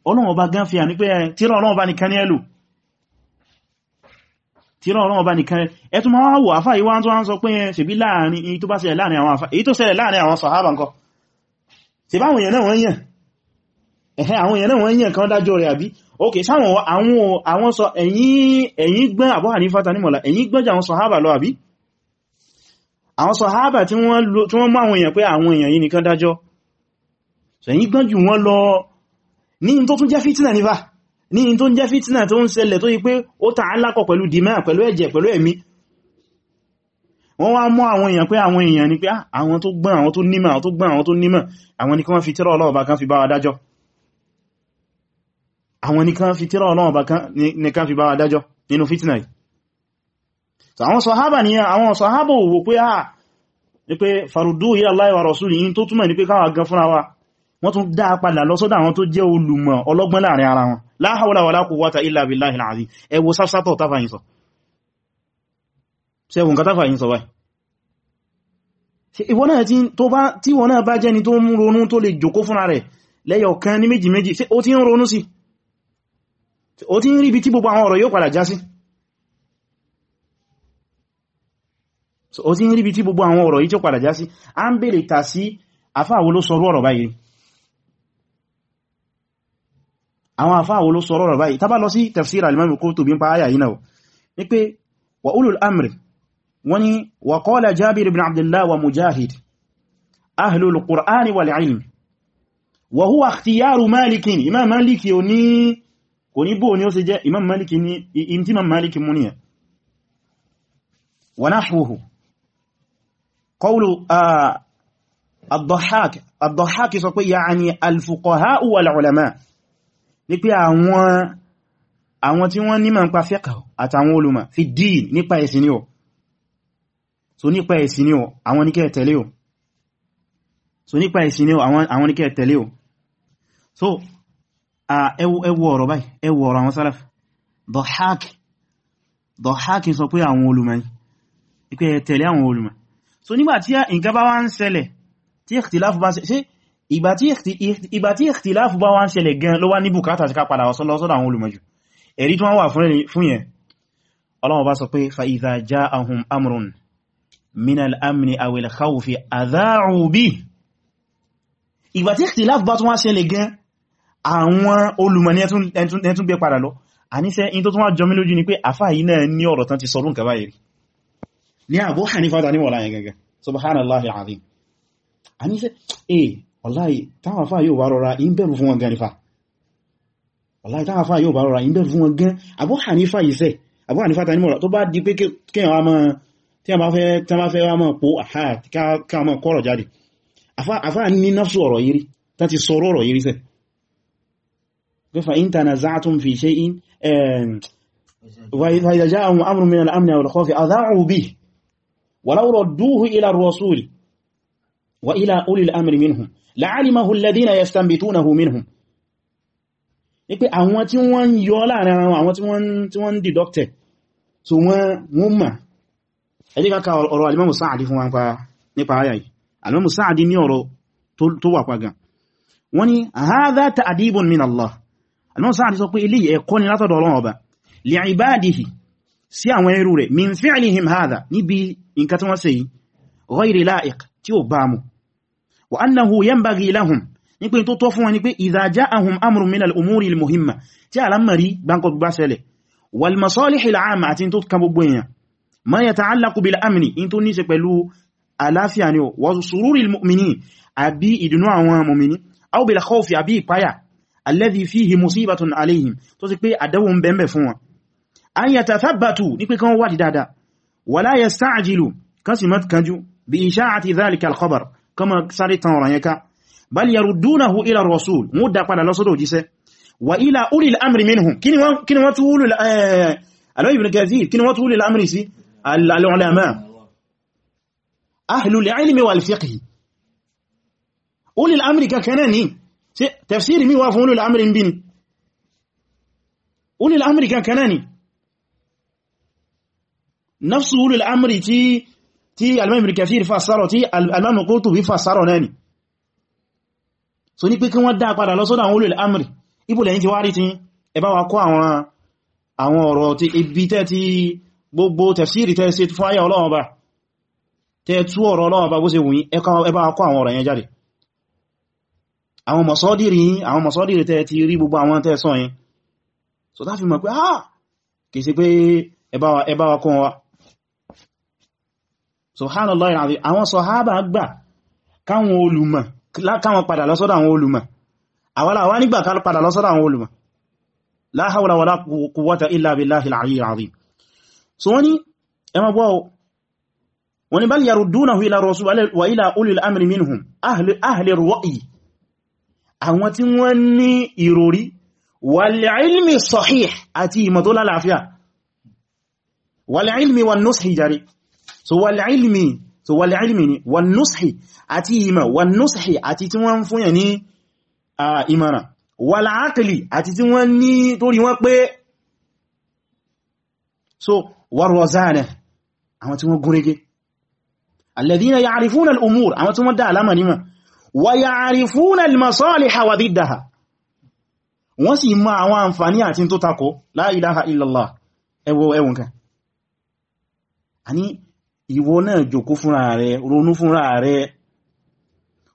Ọlọ́run ọba gan fi à ní pé tírà Ọlọ́run ọba nìkan ní ẹlù tírà Ọlọ́run ọba nìkan ẹtù máa àfá ìwá tó wọ́n sọ pé ṣèbí láàárín tó bá ṣẹlẹ̀ láàárín àwọn àfá èyí tó ṣẹlẹ̀ láàárín àwọn sàhábà ńkọ́? Ṣe bá àwọn èèyàn wọ́n yàn kan dájọ́ rẹ̀ àbí? Ok sáwọn àwọn sọ ẹ̀yìn gbọ́n tí ní tó ń jẹ́ fìtínà tó ń ṣẹlẹ̀ tó yí pé ó ta alákọ̀ pẹ̀lú dìmá pẹ̀lú ẹ̀jẹ̀ pẹ̀lú ẹ̀mí. Wọ́n wá mọ́ àwọn èèyàn pé àwọn èèyàn ni pé àwọn tó gbọ́n àwọn tó nímọ̀ àwọn tó gbọ́n àwọn tó nímọ̀ àwọn ni kán fi tírà Ọlọ́run bá kán fi bá wa dájọ́. Ni kán fi tírà Ọlọ́run bá kán fi bá wa nínú fìtínà yìí. Àwọn sàhábà ni àwọn sàhábà wò pé à ní pé farudú ila Allahi wa rasuli tó túnmọ̀ ní pé káwà gan fúnra wa wọ́n tún dá padà lọ sọ́dọ̀ àwọn tó jẹ́ olùmọ̀ ọlọ́gbọ́n láàárín ara wọn. La hawla wala quwwata illa billahi al-azim. Ẹ wo sáfsátọ̀ tàfàyìn sọ. Sẹ́wọ̀n ka tàfàyìn sọ ni tó ń ronú tó lè jòkó fúnra rẹ̀ lẹ́yọ̀ kan ní méjì méjì ó ti ń ronú sí? Ó ti ń rí bí tí gbogbo àwọn ọ̀rọ̀ yóò padà já sí? Ó ti ń rí bí tí gbogbo padà já sí? A ń bèèrè tà sí àfáàwó ló sọ̀rọ̀ ọ̀rọ̀ báyìí àwọn àfáàwó ló sọ̀rọ̀ ọ̀rọ̀ báyìí? Tá bá lọ sí tafsir al-Imam Qurtubi ń pa áyà yìí náà ní pé wa ulul amri wani wa qala Jabir ibn Abdullah wa Mujahid ahlul Qur'ani wal ilm wa huwa ikhtiyaru Malikin. Imam Maliki o tí Imam Maliki mú ẹ̀ wa nahwuhu qawlu sọ ulama ní pé àwọn àwọn tí wọ́n nímọ̀ nípa fiqh àtàwọn olùmọ̀ fi dín nípa ẹ̀sìn ni ó so nípa ẹ̀sìn ni ó àwọn ní kẹ́ tẹ̀lé ó so nípa ẹ̀sìn ni ó àwọn ní kẹ́ tẹ̀lé ó so ẹwọ ọ̀rọ̀ báyìí ẹwọ ọ̀rọ̀ àwọn salaf Dahhak Dahhak sọ pé àwọn olùmọ̀ ní pé tẹ̀lé àwọn olùmọ̀. So nǹkan wá ṣẹlẹ̀ tí ikhtilafu bá ṣe ìgbà tí ikhtilafu bá wá ń ṣẹlẹ̀ gan ló wá ní bùkátà ti ká padà lọ́sọ́dọ̀ àwọn olùmọ̀jù. Ẹ̀rí wọ́n wà fún yẹn Ọlọ́run bá sọ pé fa idha ja'ahum amrun min al-amni aw al-khawfi adha'u bihi ìgbà tí ikhtilafu bá tún wá ṣẹlẹ̀ gan àwọn olùmọ̀ ní ẹtún gbé padà lọ. Àníṣẹ́ in tó tún wá jọmí wàláì táwọn afá yóò bá rọra in bẹ̀rù fún wọn gan nífà wàláì táwọn afá yóò bá rọra in bẹ̀rù fún wọn gan. Abu Hanifa yìíṣẹ́ Abu Hanifa ta ní mọ̀rọ̀ tó bá di pé kíyàn wá mọ́ tí a bá fẹ́ wá mọ́ po àhá ká mọ́ kọ́rọ̀ jáde. Afá ní nafsu ọ̀rọ̀ yìí tá ti sọ ọ̀rọ̀ yìí sẹ́. Fa in tanaza'tum fi shay'in eh, wa idha ja'ahum amrun min al-amni aw al-khawfi adha'u bihi wa law radduhu ila la'alimahu alladhina yastanbitunahu minhum. Ní pé àwọn tí wọ́n ń yọ láàárín ara àwọn tí wọ́n ń deducted so wọ́n mọ̀. Ẹ̀dí kankan ọ̀rọ̀ alimamu sáàdì fún wọn nípa ayà yìí. Alimamu sáàdì ní ọ̀rọ̀ tó wà pàgán wọ́n ni hadha ta'dibun min Allah. Alimamu sáàdì sọ pé ilé ẹ̀kọ́ ni látọ̀dọ̀ sí àwọn ẹrú rẹ̀ min fi'lihim hadha níbi nǹkan tí wọ́n ṣe yìí ghayri la'iq tí ó bá mu wa annahu yanbaghi lahum. Ní pé tó tọ́ fún wọn ni pé idha ja'ahum amrun min al-umuri al-muhimma. Tí alamari gbáǹkọ gbá ṣẹlẹ̀. Wal masalih al-'amma àti tó kan gbogbo èèyàn. Ma yata'allaqu bil amni in tó ní ṣe pẹ̀lú àláfíà ni wa sururi al-mu'minin àbí ìdùnnú àwọn mu'mini aw bil khawfi àbí ìpáyà. Alladhi fihi musibatun alayhim. Tó sì pé àdáwò ń bẹ̀m̀bẹ̀ fún wọn. An yatathabbatu ní pé kan wádìí dáadáa. Wala yasta'jilu kan sì mat kanjú. Bi isha'ati dhalika al-khabar kama sáré tan ọ̀rọ̀ yẹn ká bal yaruddunahu ila ar-rasul mú dá padà lọ́sọ́dọ̀ òjíṣẹ́ wa ila ulil amri minhum kí ni wọ́n tú wúlò alọ́ ibn kathir kí ni wọ́n wúlò amri sí al-ulama ahlul ilmi wal fiqh ulil amri kankaná ní tafsiri mi wá fún ulil amri ni ulil amri kankaná ní nafsu ulil amri tí tí al-imam ibn kathir fassara tí al-imam qurtubi fassara náà ni. So ní pé kí wọ́n dá padà lọ sọ́dọ̀ àwọn ulul amri ibò lẹ́yìn ti wá rí tí ẹ bá wa kó àwọn ọ̀rọ̀ tí ibi tẹ́ ti gbogbo tafsiri tẹ́ bá tẹ́ tú bá bó ṣe wùnyí ẹ bá wa kó àwọn ọ̀rọ̀ yẹn jáde. Àwọn masọ́dìrì àwọn masọ́dìrì ti so tá fi mọ̀ pé ah! Kìí sí pé ẹ bá wa wa subhanallah àwọn sàhábà gbà káwọn olùmọ̀ káwọn padà lọ́sọ́dọ̀ àwọn olùmọ̀. Àwọ́lá wá nígbà ká padà lọ́sọ́dọ̀ àwọn olùmọ̀. La hawla wala quwwata illa billahi al-aliyyil azim. So wani ẹmọ gbọ́ wani bal yaruddunahu ila rasul wa ila so wal ilmi so wal ilmi ni wan nushi àti ìmọ̀ wan nushi àti tí wọ́n fún yẹn ní ìmọ̀ràn. Wal aqli àti tí wọ́n ní torí wọ́n pé so war razana àwọn tí wọ́n gúnrégé. Alladhina ya'rifuna al-umur àwọn tí wọ́n dá alama nímọ̀. Wa ya'rifuna al-masaliha wa diddaha. Wọ́n sì mọ̀ àwọn àǹfààní àti ìwọ náà jòkó fúnra rẹ̀ ronú fúnra rẹ̀.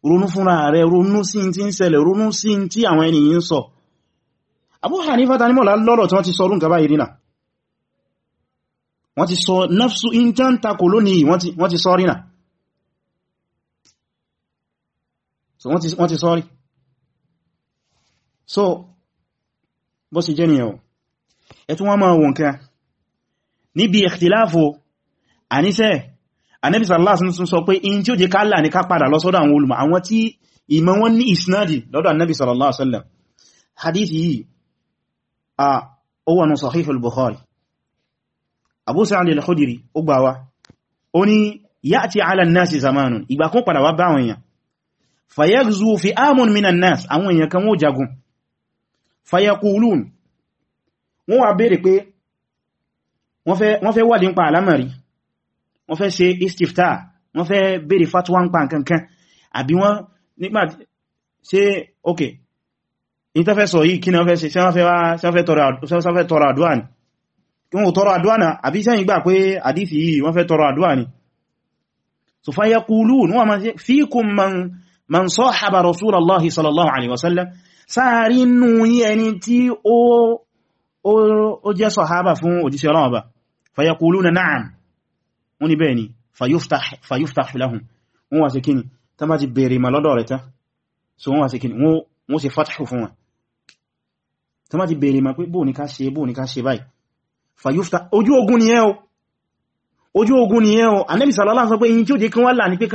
Ronú fúnra rẹ̀ ronú sí tí ń ṣẹlẹ̀ ronú sí tí àwọn ènìyàn sọ. Abu Hanifa ta nímọ̀lá lọ́rọ̀ tí wọ́n ti sọ rún gaba ìrìnà wọ́n ti sọ nafsu in tán takò lónìí wọ́n ti sọ so wọ́n ti sọ rí. So bó sì jẹ́ nìyàwó ẹ̀tún wọ́n máa wọ̀n kẹ́ níbi ikhtilafu àníṣẹ́ Ànábì sallallahu alaihi wasallam sọ pé in tí ó jẹ kálà ní ká padà lọ sọ́dọ̀ àwọn olùmọ̀. Àwọn tí ìmọ̀ wọn ní isnadi lọ́dọ̀ Ànábì sallallahu alaihi wasallam. Hadithi yìí a ó wà ní Sahih al-Bukhari. Abu Sa'id al-Khudri ó gbà wá. Ó pé wọ́n fẹ́ wà nípa alamari wọ́n fẹ́ ṣe istifta wọ́n fẹ́ béèrè fatwa ń pa nǹkan kan àbí wọ́n nípa ṣe ok tó fẹ́ sọ yìí kí wọ́n fẹ́ ṣe? Sẹ́wọ́n fẹ́ tọrọ àdúwà ni? Kí wọ́n tọrọ àdúwà náà àbí sẹ́yìn gbà pé àdífì yìí wọ́n fẹ́ tọrọ àdúwà ni? So fa yaqulun wọ́n ma ṣe fikum man sahaba rasulallahi sallallahu alaihi wasallam sáàrí nù yí ẹni tí ó jẹ́ sọ̀hábà fún òjíṣẹ́ na'am wọ́n ni bẹ́ẹ̀ ni fayuftah lahum. Wọ́n wá sí kíni? Tán bá ti bèèrè ma lọ́dọ̀ rẹ̀ ta so wọ́n wá sí kíni? Wọ́n sì fathu fún wọn. Tán bá ti bèèrè ma pé bóò ní ká ṣe bóò ní ká ṣe báyìí fayuftah ojú ogun ni ẹ́ o. Ojú ogun ni ẹ́ o. Ànábì sallallahu sọ pé yìí tí ó jẹ́ kí wọ́n là ní pé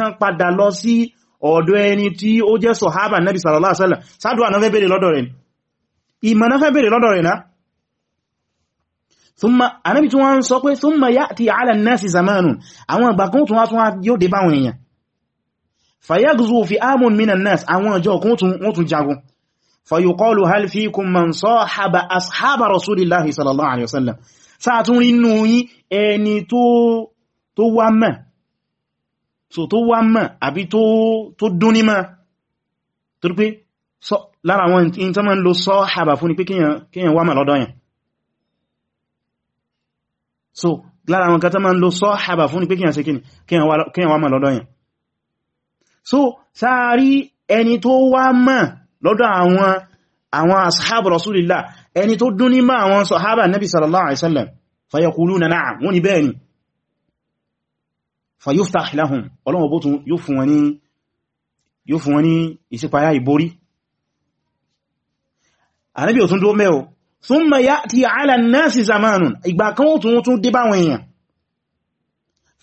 thumma anábi tí wọ́n sọ pé thumma ya'ti 'ala an-nasi zamanun. Àwọn ìgbàkún tún wá tún yóò dé báwọn èèyàn. Fayaghzu fi'amun minan nas. Àwọn ọjọ́ kún wọ́n tún jagun. Fayuqalu hal fikum man sahaba ashaba rasulillahi sallallahu alaihi wasallam sáàtún inú yí ẹni tó wá mẹ́ so tó wá mẹ́ àbí tó kíyàn wá mẹ́ yẹn so lára àwọn kata ma ń lo sahaba fún ní pé kíyàn ṣe kíni kíyàn wá mọ̀ lọ́dọ̀ yẹn. So sáàrí ẹni tó wá mọ̀ lọ́dọ̀ àwọn àwọn ashabu rasulillah ẹni tó dún ní mọ́ àwọn sahaba nabi sallallahu alaihi wasallam fayaquluna na'am wọ́n ni bẹ́ẹ̀ ni. Fayuftah lahum ọlọ́wọ́ ní thumma ya'ti 'ala an-nasi zamanun. Ìgbà kan ó tún tún dé báwọn èèyàn.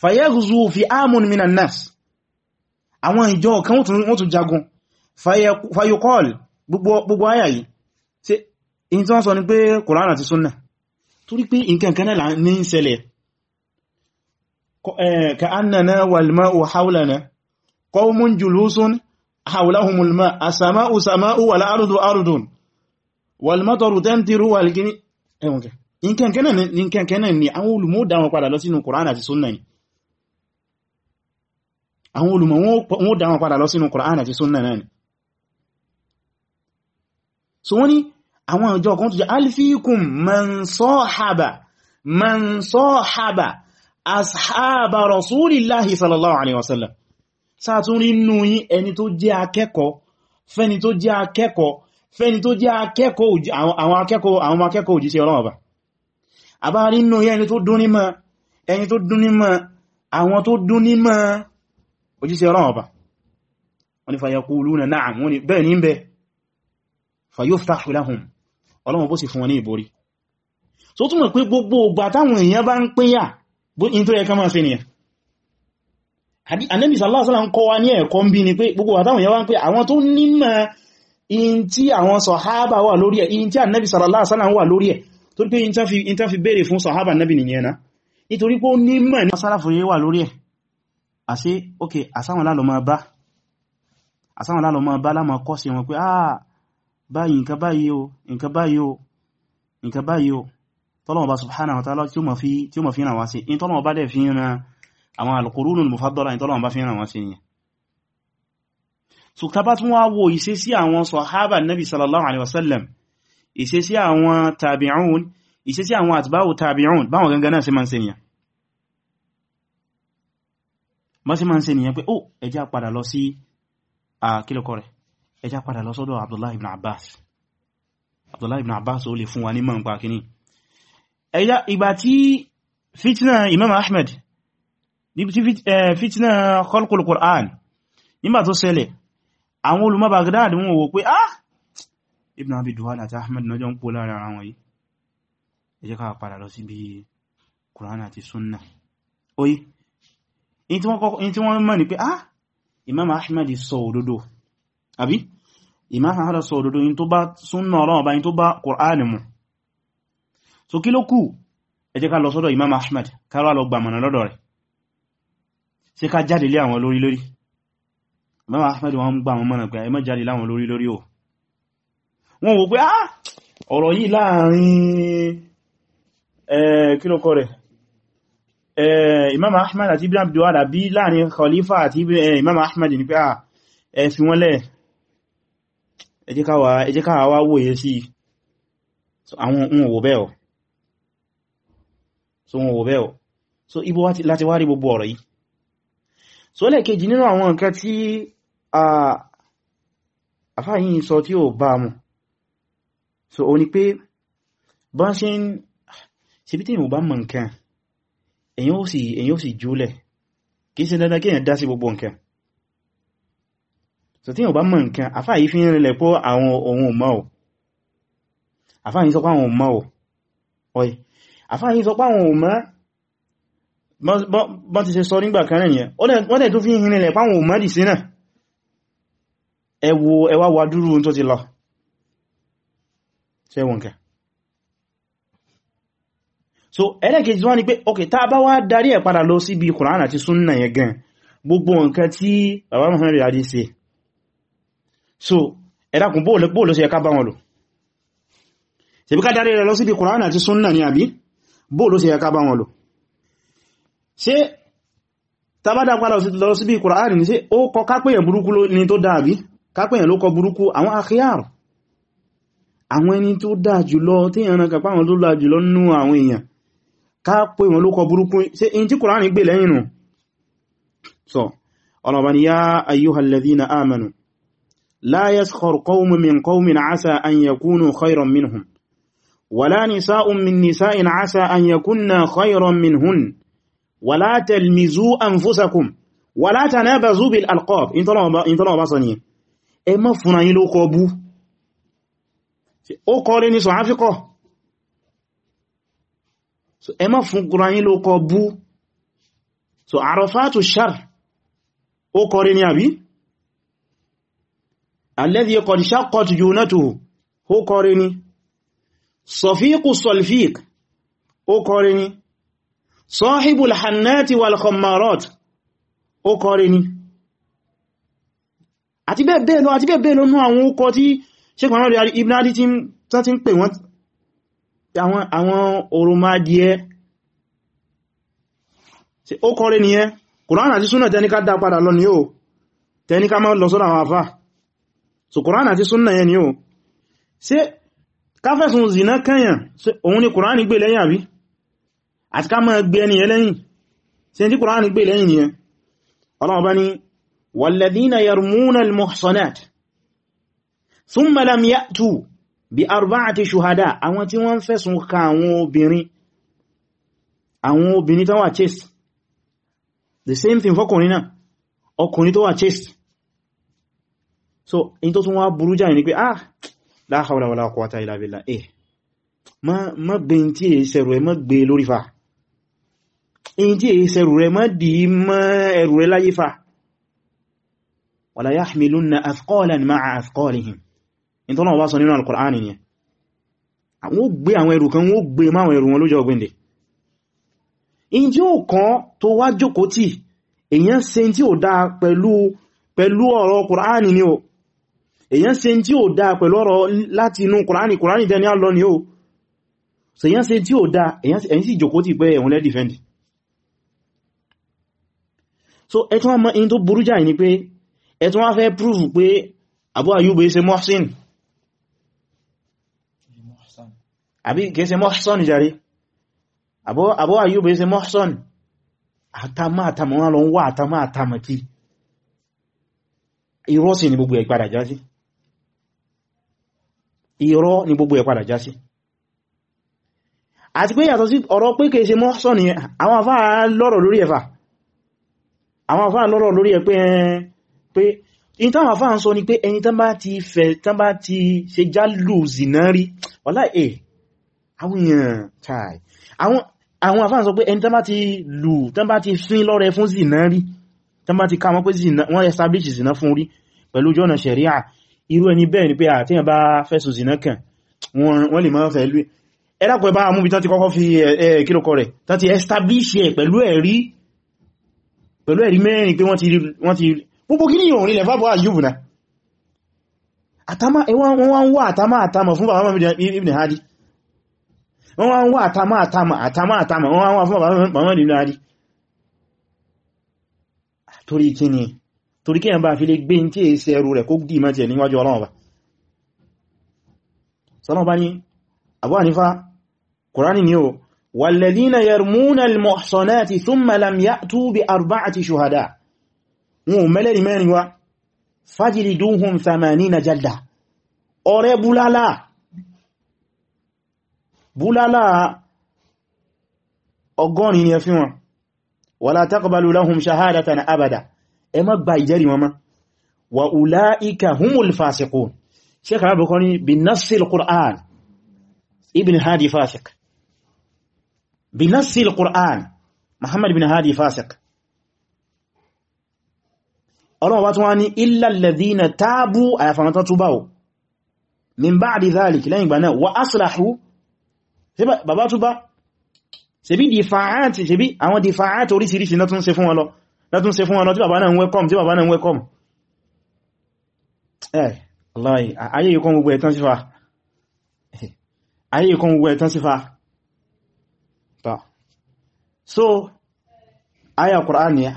Fayaghzu fi'amun minan nas àwọn ìjọ kan ó tún jagun. Fayuqal. Gbogbo ayà yìí. Tí in tí wọ́n sọ ní pé Kùránì àti súnnà torí pé nǹkan kan náà ní ń ṣẹlẹ̀. Ka'annana wal ma'u hawlana. Qawmun julusun hawlahumul ma' as-sama'u sama'u wal ardu ardun wàlmọ́tọ̀rù tẹ́ntìrú wàlgini ẹwọ̀n kẹ́. Ìkẹ́kẹ́nà ni àwọn olùmọ̀ dáwọn padà lọ sínú Kùránì àti súnnà ni. Àwọn olùmọ̀ wọ́n dáwọn padà lọ sínú Kùránì àti súnnà náà ni. So wọ́n ni àwọn ìjọ kan tó jẹ́ alfikum man sahaba man sahaba ashaba rasulillahi sallallahu alaihi wasallam sáàtún rí nú yí fẹ́ni tó jẹ́ àwọn akẹ́kọ̀ọ́ òjíṣẹ́ Ọlọ́run Ọba. Àbá nínú ẹni tó dún nímọ̀ ẹni tó dún nímọ̀ àwọn tó dún nímọ̀ òjíṣẹ́ Ọlọ́run Ọba. Wọ́n ni fayaquluna na'am. Wọ́n ni bẹ́ẹ̀ ń kọ́ wa ní ẹ̀kọ́ ń bí ni pé gbogbo àtàwọn bá ń pé àwọn tó nímọ̀ in tí àwọn sọ̀hábà wà lórí ẹ̀ in tí ànábì sallallahu alaihi wasallam wà lórí ẹ̀. Tó pé in tán fi béèrè fún sọ̀hábà nábì nìyẹn na nítorí pé ó ní mọ̀ ní sálàfù yẹ wà lórí ẹ̀. Pé ah báyìí nǹkan báyìí o nǹkan báyìí o nǹkan báyìí o. Tọ́lọ̀wọ̀ bá wa ta'ala tí ó ma fi ràn wá in tọ́lọ̀wọ̀ bá dẹ̀ fi al-qurunul mufaddala in tọ́lọ̀wọ̀ bá fi ràn wá so ta bá tún wá wo ìṣesí àwọn sahaba nabi sallallahu alaihi wasallam ìṣesí àwọn tabi'un ìṣesí àwọn atba'u tabi'un báwọn gangan náà ṣe nìyàn bá sí ma ń ṣe nìyàn pé ó ẹjá padà lọ sí àkílẹ̀kọ́ rẹ̀? Ẹjá padà lọ sọ́dọ̀ Abdullah ibn Abbas. Abdullah ibn Abbas ó lè fún wa ní ṣẹlẹ̀ àwọn olùmọ̀ Baghdad wọ́n wò pé ah! Ibn Abi Duwala àti Ahmed náà jọ ń pò láàárín ara wọn yìí. Ẹ jẹ́ ká padà lọ sí bí Qur'an àti Sunnah. Oyi in tí wọ́n mọ̀ ní pé ah! Imam Ahmed sọ òdodo. Àbí? Imam Ahmed sọ òdodo in tó bá Sunnah Ọlọ́run bá in tó bá Qur'an mu. So kí ló kù? Ẹ ká lọ sọ́dọ̀ Imam Ahmed kára lọ gbàmọ̀nà lọ́dọ̀ rẹ̀. Ṣé ká jáde lé àwọn lórí lórí Imam Ahmed wọ́n gbà wọn mọ́nà pé ẹ má jáde láwọn lórí lórí o. Wọ́n wò pé ah! Ọ̀rọ̀ yìí láàárín kí ló kọ rẹ̀? Imam Ahmed àti Ibn Abdul bí láàárín Khalifa àti Imam Ahmed ní pé ah ẹ wọ́n wò so ibo nínú àwọn nǹkan tí àfáyín sọ tí ó bá mú so o ni pé bá ṣe ń ṣe bí tí ìwò bá mọ̀ nǹkan èyàn ó sì jùlẹ̀ kìí ṣe dandan kí èyàn dá sí gbogbo nǹkan. So tí ìwò bá mọ̀ nǹkan àfáyí fi ń rìnlẹ̀ pọ́ àwọn ohun mọ́ ò àfáyí sọ pé àwọn ohun mọ́ ò ọ̀yí. Àfáyí sọ pé àwọn ohun mọ́. Bọ́n ti ṣe sọ nígbà kan rẹ̀ yẹn wọ́n tẹ̀ tó fi ń rìnlẹ̀ páwọn ohun mọ́ dì sí náà ẹwọ ẹwà wà dúró tó ti lọ. Ṣẹ́wọ̀n kẹ? So ẹlẹ́kejì wọ́n ni pé ok tá bá wá darí ẹ̀ padà lọ sí bí Kùránì àti súnnà yẹn gan gbogbo nǹkan tí bàbá Muhammad rí ṣe. So ẹ̀dàkùn bóòlù sí ẹka bá wọn lò? Ṣe bí ká darí rẹ̀ lọ sí bí Kùránì àti súnnà ni àbí? Bóòlù sí ẹka bá wọn lò? Ṣe tàbádà padà lọ sí bí Kùránì ní sí ó kọ kápẹ́yàn burúkú ní tó dáàbí kápẹ̀yàn ló kọ burúkú àwọn akhyar àwọn ẹni tó dáa jùlọ tí yàn náà kàpá àwọn tó dáa jùlọ nínú àwọn èèyàn kápẹ̀ wọn ló kọ burúkú. Ṣe in tí Kùránì gbé lẹ́yìn nù? So ọlọ́bà ni ya ayyuhal ladhina amanu la yaskhar qawmun min bá sọ nìyẹn ẹ má fúnra yín ló kọ bú ó kọ́ rí ní sọ áfíkọ́ ẹ má fúnra yín ló kọ bú. So àrọ̀fátù shar ó kọ́ rí ní àbí? Alladhi qad shaqqat junatuhu ó kọ́ rí ní. Sọfíkù sọlfík ó kọ́ rí ní. Sahibul hannati wal khammarat àti bẹ́ẹ̀ bẹ́ẹ̀ lọ àti bẹ́ẹ̀ bẹ́ẹ̀ lọ ní àwọn ókọ tí Sheikh Muhammad Ibn Hadi tí ti ń pè wọ́n àwọn òròmádìẹ ó kọrẹ ni ẹ Kùránì àti súnà tẹnika dá padà lọ ni ó tẹnika máa lọ sọ́dọ̀ àwọn àfá so Kùránì àti súnà ni ó ṣe káfẹ́sùn zina ni Kùránì gbé lẹ́yìn àbí? Àti ká ni ẹ ọlọ́wọ́ والذين يرمون المحصنات ثم لم يأتوا بأربعة شهداء àwọn tí wọ́n fẹ̀sùn kàn àwọn obìnrin àwọn obìnrin tó wà chaste the same thing fọ́kùnrin náà ọkùnrin tó wà chaste so in tó tún wá burú jáì ní pé ah la hawla wala quwwata illa billah eh ma gbé tí è sẹ̀rù ẹ má gbé lórí fa in tí è sẹ̀rù rẹ má dì mọ́ ẹrù rẹ láyé fa wala yahmilunna athqalan ma'a athqalihim in tó náà wá sọ nínú al-Qur'an ni àwọn ó gbé àwọn ẹrù kan wọ́n gbé máwọn ẹrù wọn lójọ́ ọgbìndẹ̀ in tí ó kàn tó wá jókòó tí èyàn ṣe tí ó dá pẹ̀lú pẹ̀lú ọ̀rọ̀ kùránì ni o èyàn ṣe tí ó dá pẹ̀lú ọ̀rọ̀ láti inú kùránì tẹ́ ní àlọ́ ni so èyàn ṣe tí ó dá so wọ́n ẹ̀tún wọ́n fẹ́ prove pé Abu Ayyub ṣe Muhsin. Àbí kẹsẹ Muhsin jàrí Abu Ayyub ṣe Muhsin. Àtàmà àtàmà wọn lọ wà àtàmà àtàmà kí. Irọ́ sí ni gbogbo ẹ̀ padà já sí. Irọ́ ni gbogbo ẹ̀ padà já sí. Àti pé yàtọ̀ sí ọ̀rọ̀ pé kèèṣe Muhsin ni àwọn afá lọ́rọ̀ lórí ẹ̀fà àwọn afá lọ́rọ̀ lórí ẹ̀ pé in táwọn afá ń sọ ni pé ẹni tán bá ti fẹ́ tán bá ti ṣe jálù zinari wọ́lá ẹ̀ àwọn èèyàn chai. Àwọn afá ń sọ pé ẹni tán bá ti lù tán bá ti fín lọ́rẹ fún zinari tán bá ti ká wọn pé wọ́n establish zina fún rí pẹ̀lú jọ́nà sharia irú ẹni bẹ́ẹ̀ ni pé àtíyàn bá fẹ́sùn zina kàn wọ́n lè máa fẹ́ lú ẹ̀dàpọ̀ bá mú bí tán ti kọ́kọ́ fi kílòkọ rẹ̀? Tán ti establish ẹ̀ pẹ̀lú ẹ̀rí mẹ́rin pé wọ́n ti gbogbo kí ní ìròyìn ilẹ̀ fábọ̀ Ayyub náà? Àtàmà wọ́n wá ń wá àtàmà àtàmà fún bàbá Ibn Hadi. Wọ́n wá ń wá àtàmà àtàmà àtàmà àtàmà wọ́n wá fún bàbá Ibn Hadi. Torí kí ni? Torí kí ẹ̀mbà fi lè gbé tí è ṣe ẹrù rẹ̀ kó dì mọ́ tẹ̀ níwájú Ọlọ́run wọn ò mẹ́lẹ̀rí mẹ́rin wá. Fajliduhum thamanina jalda. Ọ̀rẹ́ búlálà. Búlálà ọgọ́rin ni ẹ fi wọn. Wala taqbalu lahum shahadatan abada. Ẹ má gba ìjẹ́rì wọn má wa ulaika humul fasiqun. Sheikh al-Bukhari bi nassil qur'an ibn hadi fasiq. Bi nassil qur'an muhammad bin hadi fasiq ọlọ́wọ́ bá tún wá ní illa alladhina tábú àyàfàmọ́tán túbá o. Min ba'di dhalik lẹ́yìn ìgbà náà wa aslahu bàbá túbá ṣebí dìfàáàtì ṣebí àwọn dìfàáàtì orísìírísì náà tún ṣe fún wọn lọ látún ṣe fún wọn lọ tí bàbá náà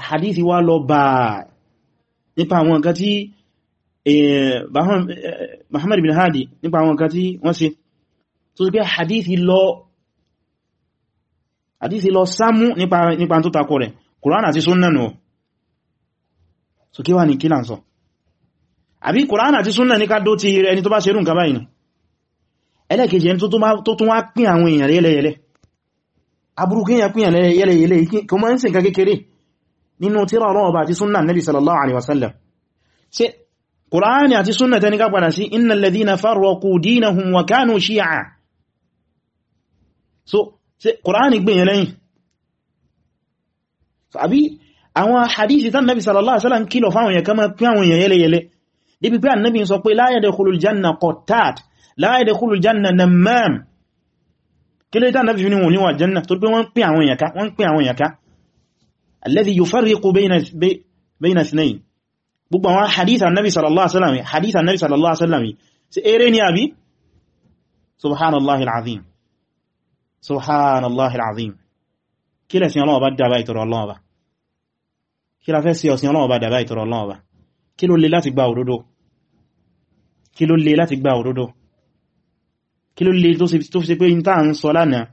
hadithi wá lọ bá nípa àwọn nǹkan tí Muhammad bin Hadi nípa àwọn nǹkan tí wọ́n ṣe. Tó sì pé hadithi lọ hadithi lọ sámú nípa tó takọ rẹ̀. Qur'an àti Sunnah nù. So kí wá ní kílà ń sọ? Àbí Kùránì àti súnnà ní ká dó ti ẹni tó bá ṣerú nǹkan báyìí ẹlẹ́kejì ẹni tó tún wá pín àwọn èèyàn yẹ́lẹ́yẹ́lẹ́ aburú kí wọ́n ń ṣe kékeré nínú tírà Ọlọ́run bá àti súnnà Nabi sallallahu alaihi wasallam. Ṣe Kùránì àti súnnà tẹni ká padà sí innal ladhina farraqu dinahum wa kanu shi'a. So ṣe Kùránì gbìyàn lẹ́yìn? Àbí àwọn hadithi tán Nabi sallallahu alaihi wasallam kí wọ́n pín àwọn èèyàn ká alladhi yufarriqu bayna ithnayn gbogbo àwọn hadith annabi sallallahu alaihi wasallam hadith annabi sallallahu alaihi wasallam sí eré ní àbí subhanallahi alazim subhanallahi alazim kí lẹ́sìn ọlọ́wọ́ bá dábá ìtọrọ ọlọ́wọ́ bá kí la fẹ́ sí ọ̀sìn ọlọ́wọ́ bá dábá ìtọrọ ọlọ́wọ́ bá kí ló lè láti gba òdodo kí ló lè láti gba òdodo kí ló lè tó fi ṣe pé ìntà ń sọ lánàá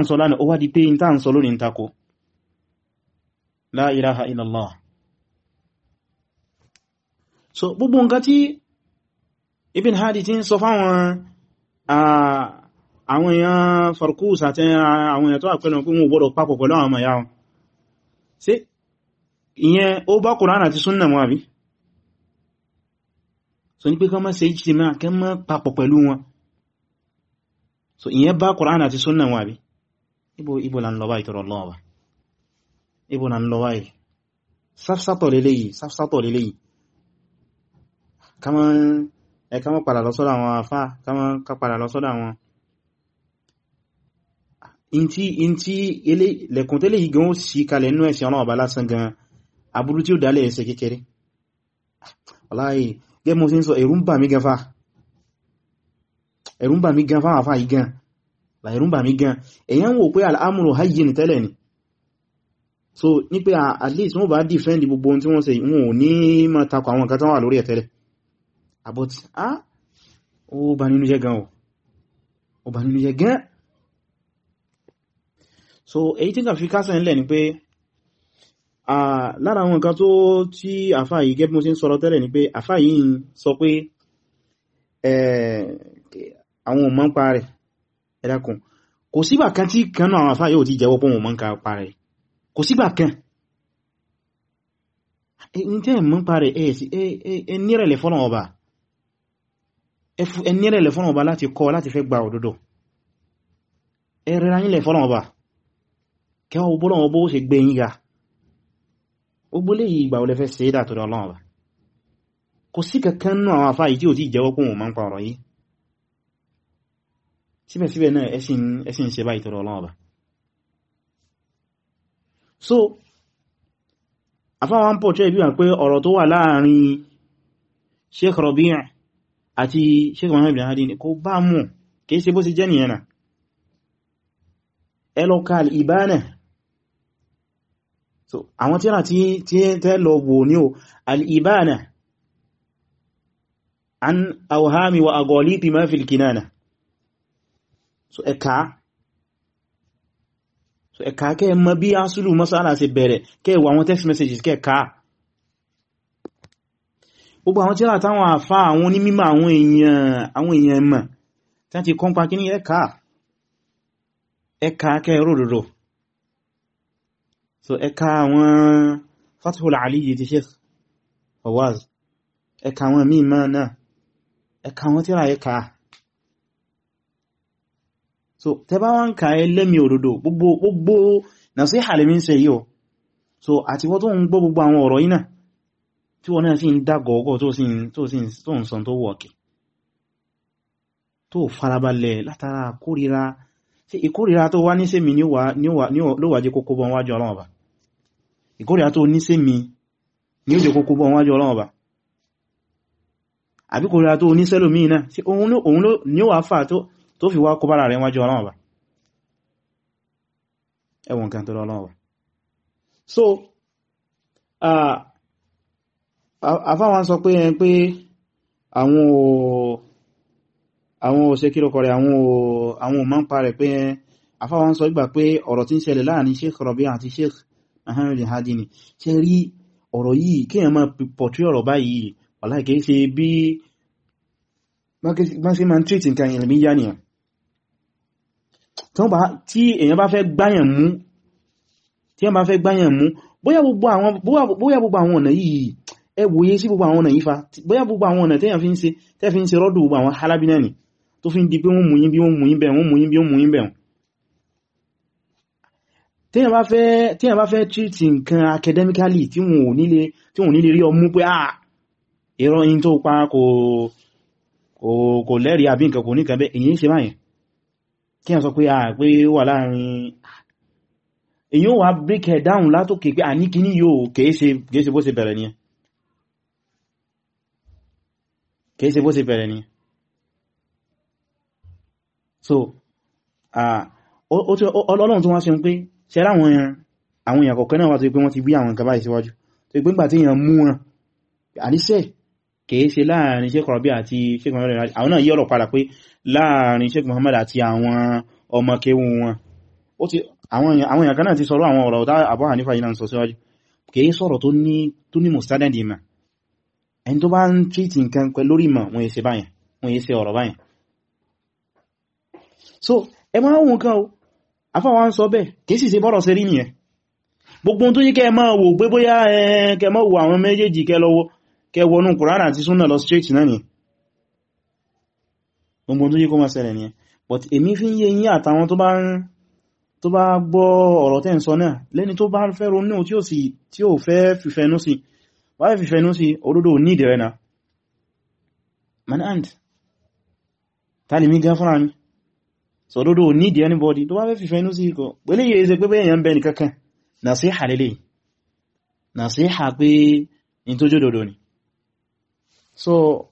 ń ó wá di pé ìntà ń sọ lórí ìntako la ilaha illallah. So gbogbo nǹkan tí Ibn Hadi ti ń sọ fáwọn àwọn èèyàn Farkus àti àwọn èèyàn tó àpẹẹlẹ̀ pé wọn gbọ́dọ̀ papọ̀ pẹ̀lú àwọn ọmọ ìyá wọn. Sí ìyẹn ó bá Kùránì àti súnnà mọ́ àbí? So ní pé kọ́ mọ́ sí ìjìmá kẹ́ mọ́ papọ̀ pẹ̀lú wọn. So ìyẹn bá Kùránì àti súnnà mọ́ àbí? Ibo ibo la ń lọ báyìí tọrọ lọ́wọ́ ibo la ń lọ báyìí sáfsátọ̀ lélẹ́yìí sáfsátọ̀ lélẹ́yìí ẹ ká mọ́ padà lọ sọ́dọ̀ àwọn afá ká padà lọ sọ́dọ̀ àwọn in tí in tí ilé lẹ̀kùn tẹ́lẹ̀ yìí gan ó sí kalẹ̀ nínú ẹ̀sìn ọlọ́wọ́ bá lásán gan aburú tí ó dálẹ̀ ẹsẹ̀ kékeré wallahi gẹ́ mo sí ń sọ ẹ̀rù ń bà mí gan fa ẹ̀rù ń bà mí gan fáwọn afá yìí gan ẹ̀rù ń wò pé al'amuru hayyin tẹ́lẹ̀ ni so ní pé at least wọ́n bá defend gbogbo ohun tí wọ́n ṣe wọn ò ní ma takọ àwọn nǹkan tán wà lórí ẹ̀ tẹ́lẹ̀. But ah ó bà nínú jẹ́ gan ó bà nínú jẹ́ gan. So èyí tí kà fi kásẹ̀ ńlẹ̀ ni pé lára àwọn nǹkan tó tí àfá yìí gẹ́bí mo sí ń sọ̀rọ̀ tẹ́lẹ̀ ni pé àfá yìí ń sọ pé àwọn òmọ́ ń pa kan tí àwọn àfá yóò ti jẹ́wọ́ pọ́ òmọ́ ń pa rẹ̀ kò sígbà kan. Ní tẹ́ mọ́ ń pa rẹ̀ ẹ nírẹ̀lẹ̀ fọ́nà ọba. Ọba láti kọ́ láti fẹ́ gba òdodo. Ẹ rẹ̀ra nílẹ̀ fọ́nà ọba. Kẹwàá ọbọ́lọ́wọ́ bó ṣe gbé yín ga. Gbogbo lè ìgbà olè fẹ́ ṣe dà tó dọ̀ ọlọ́wọ́ kò sí kankan náà àwọn afá yìí tí ò tí jẹ́wọ́ pún yìí so afá wọn pọ̀ tẹ́ ìbíwà pé ọ̀rọ̀ tó wà láàárín Sheikh Rabi' àti Sheikh Muhammad bin Hadi kò bá mú kìí ṣe bó ṣe jẹ́ nìyẹn ẹlọ́kàl ìbánà so àwọn tíra tí tẹ́ lọ wò ní o. Al'ibana. An auhami wa agoliti ma fil kinana. So ẹka so ẹka kẹ́ mọ̀ bí asúlù masala ṣe bẹ̀rẹ̀ kẹ́ wà àwọn text messages kẹ́ ká gbogbo àwọn tíra táwọn àfá àwọn onímímọ̀ àwọn èèyàn mọ̀ tí wọ́n ti kọ́npa kí ní ẹka ẹka kẹ́ ròdòdó so ẹka àwọn Fathul Aliyyi ti Sheikh Fawaz. Ẹka àwọn míì máa náà. Ẹka àwọn tíra ẹka so tẹbá wọ́n ká ẹ lẹ́mí òdodo gbogbo gbogbo nasiha lè mí ń ṣe yíò so àti wọ́n tó ń gbọ́ gbogbo àwọn ọ̀rọ̀ iná tí wọ́n náà sì ń dágọ̀ọ́gọ́ tó ń sọ tó wọ̀kì tó farabalẹ̀ látara kórìíra. Sí ìkórìíra tó wá ní sí mi ló wà jẹ́ kókó bọ́ wájú Ọlọ́run Ọba? Ìkórìíra tó ní sí mi ní ó jẹ́ kókó bọ́ wájú Ọlọ́run Ọba? Àbí kórìíra tó ní sẹ́lò míì náà? Sí òun ní ó wà fà tó fi wá kó bára rẹ̀ wájú Ọlọ́run Ọba. Ẹwọ̀n kan tó Ọba. So àfáwọn sọ pé ẹn pé àwọn àwọn òṣèkírọkọ̀ rẹ̀ àwọn ò máa ń pa rẹ̀ pé afáwọn sọ ìgbà pé ọ̀rọ̀ tí ń ṣẹlẹ̀ láàárín Sheikh Rabi àti Sheikh Muhammad Hadi ni. Ṣe rí ọ̀rọ̀ yìí kí èyàn máa pọ̀trí ọ̀rọ̀ báyìí wàláhì kìí ṣe bí wọ́n sí máa ń tríti nǹkan yá nìyàn tí èyàn bá fẹ́ gbáyàn mú tí èyàn bá fẹ́ gbáyàn mú bóyá gbogbo àwọn ọ̀nà yìí ẹ wòye sí gbogbo àwọn ọ̀nà yìí fa. Bóyá gbogbo àwọn ọ̀nà tẹ́yàn fi ń ṣe rọ́dù gbogbo àwọn Halabi náà ni tó fi ń di pé wọ́n mú yín bí wọ́n mú yín bẹ̀ wọ́n mú yín bí wọ́n mú yín bẹ̀ tíyàn bá fẹ́ treat nǹkan academically tí wọ́n nílé rí ọmú pé à ẹ̀rọ yìí tó pa kò lẹ́rí àbí nǹkan kò ní kan bẹ́ èyí ṣe báyìí kí a sọ pé à pé wà láàárín èyí ó wà break it down látòkè pé à ní kíní yóò kèése bó ṣe bẹ̀rẹ̀ ni kèése bó ṣe bẹ̀rẹ̀ ni so ọlọ́run tó wá ṣe ń pé ṣẹ́rá àwọn èèyàn kọ̀ọ̀kan náà wá tó pé wọ́n ti bí àwọn nǹkan báyìí síwájú. Tó pé nígbà tí èèyàn mú wọn àníṣẹ́ kìí ṣe láàárín Sheikh Rabi àti Sheikh Muhammad àwọn náà yí ọ̀rọ̀ padà pé láàárín Sheikh Muhammad àti àwọn ọmọ kéwú wọn. Àwọn èèyàn kan náà ti sọ̀rọ̀ àwọn ọ̀rọ̀ tá Abu Hanifa yìí náà sọ síwájú. Kìí sọ̀rọ̀ tó ní mustadad ìmọ̀. Ẹni tó bá ń tríti nǹkan pẹ̀ lórí ìmọ̀ wọ́n yẹ ṣe báyìí wọ́n yẹ ṣe ọ̀rọ̀ báyìí so ẹ máa wọn kan o. Afáwọn sọ bẹ́ẹ̀ kìí sì ṣe bọ́rọ̀ sí rí nìyẹn. Gbogbo tó yí kẹ máa wò pé bóyá kẹ máa wò àwọn méjèèjì kẹ lọ́wọ́ kẹ wọnú Kùránì àti súnà lọ straight náà ni. Gbogbo tó yí kó máa ṣẹlẹ̀ nìyẹn. But èmi fi ń yé yín àtàwọn tó bá gbọ́ ọ̀rọ̀ tẹ́ ń sọ náà. Lẹ́ni tó bá fẹ́ ronú tí ó fẹ́ fìfẹ́nú sí wáyé fìfẹ́nú sí òdodo ní ìdẹ̀rẹ̀ náà. Nasiha lélẹ̀ nasiha pé in ni so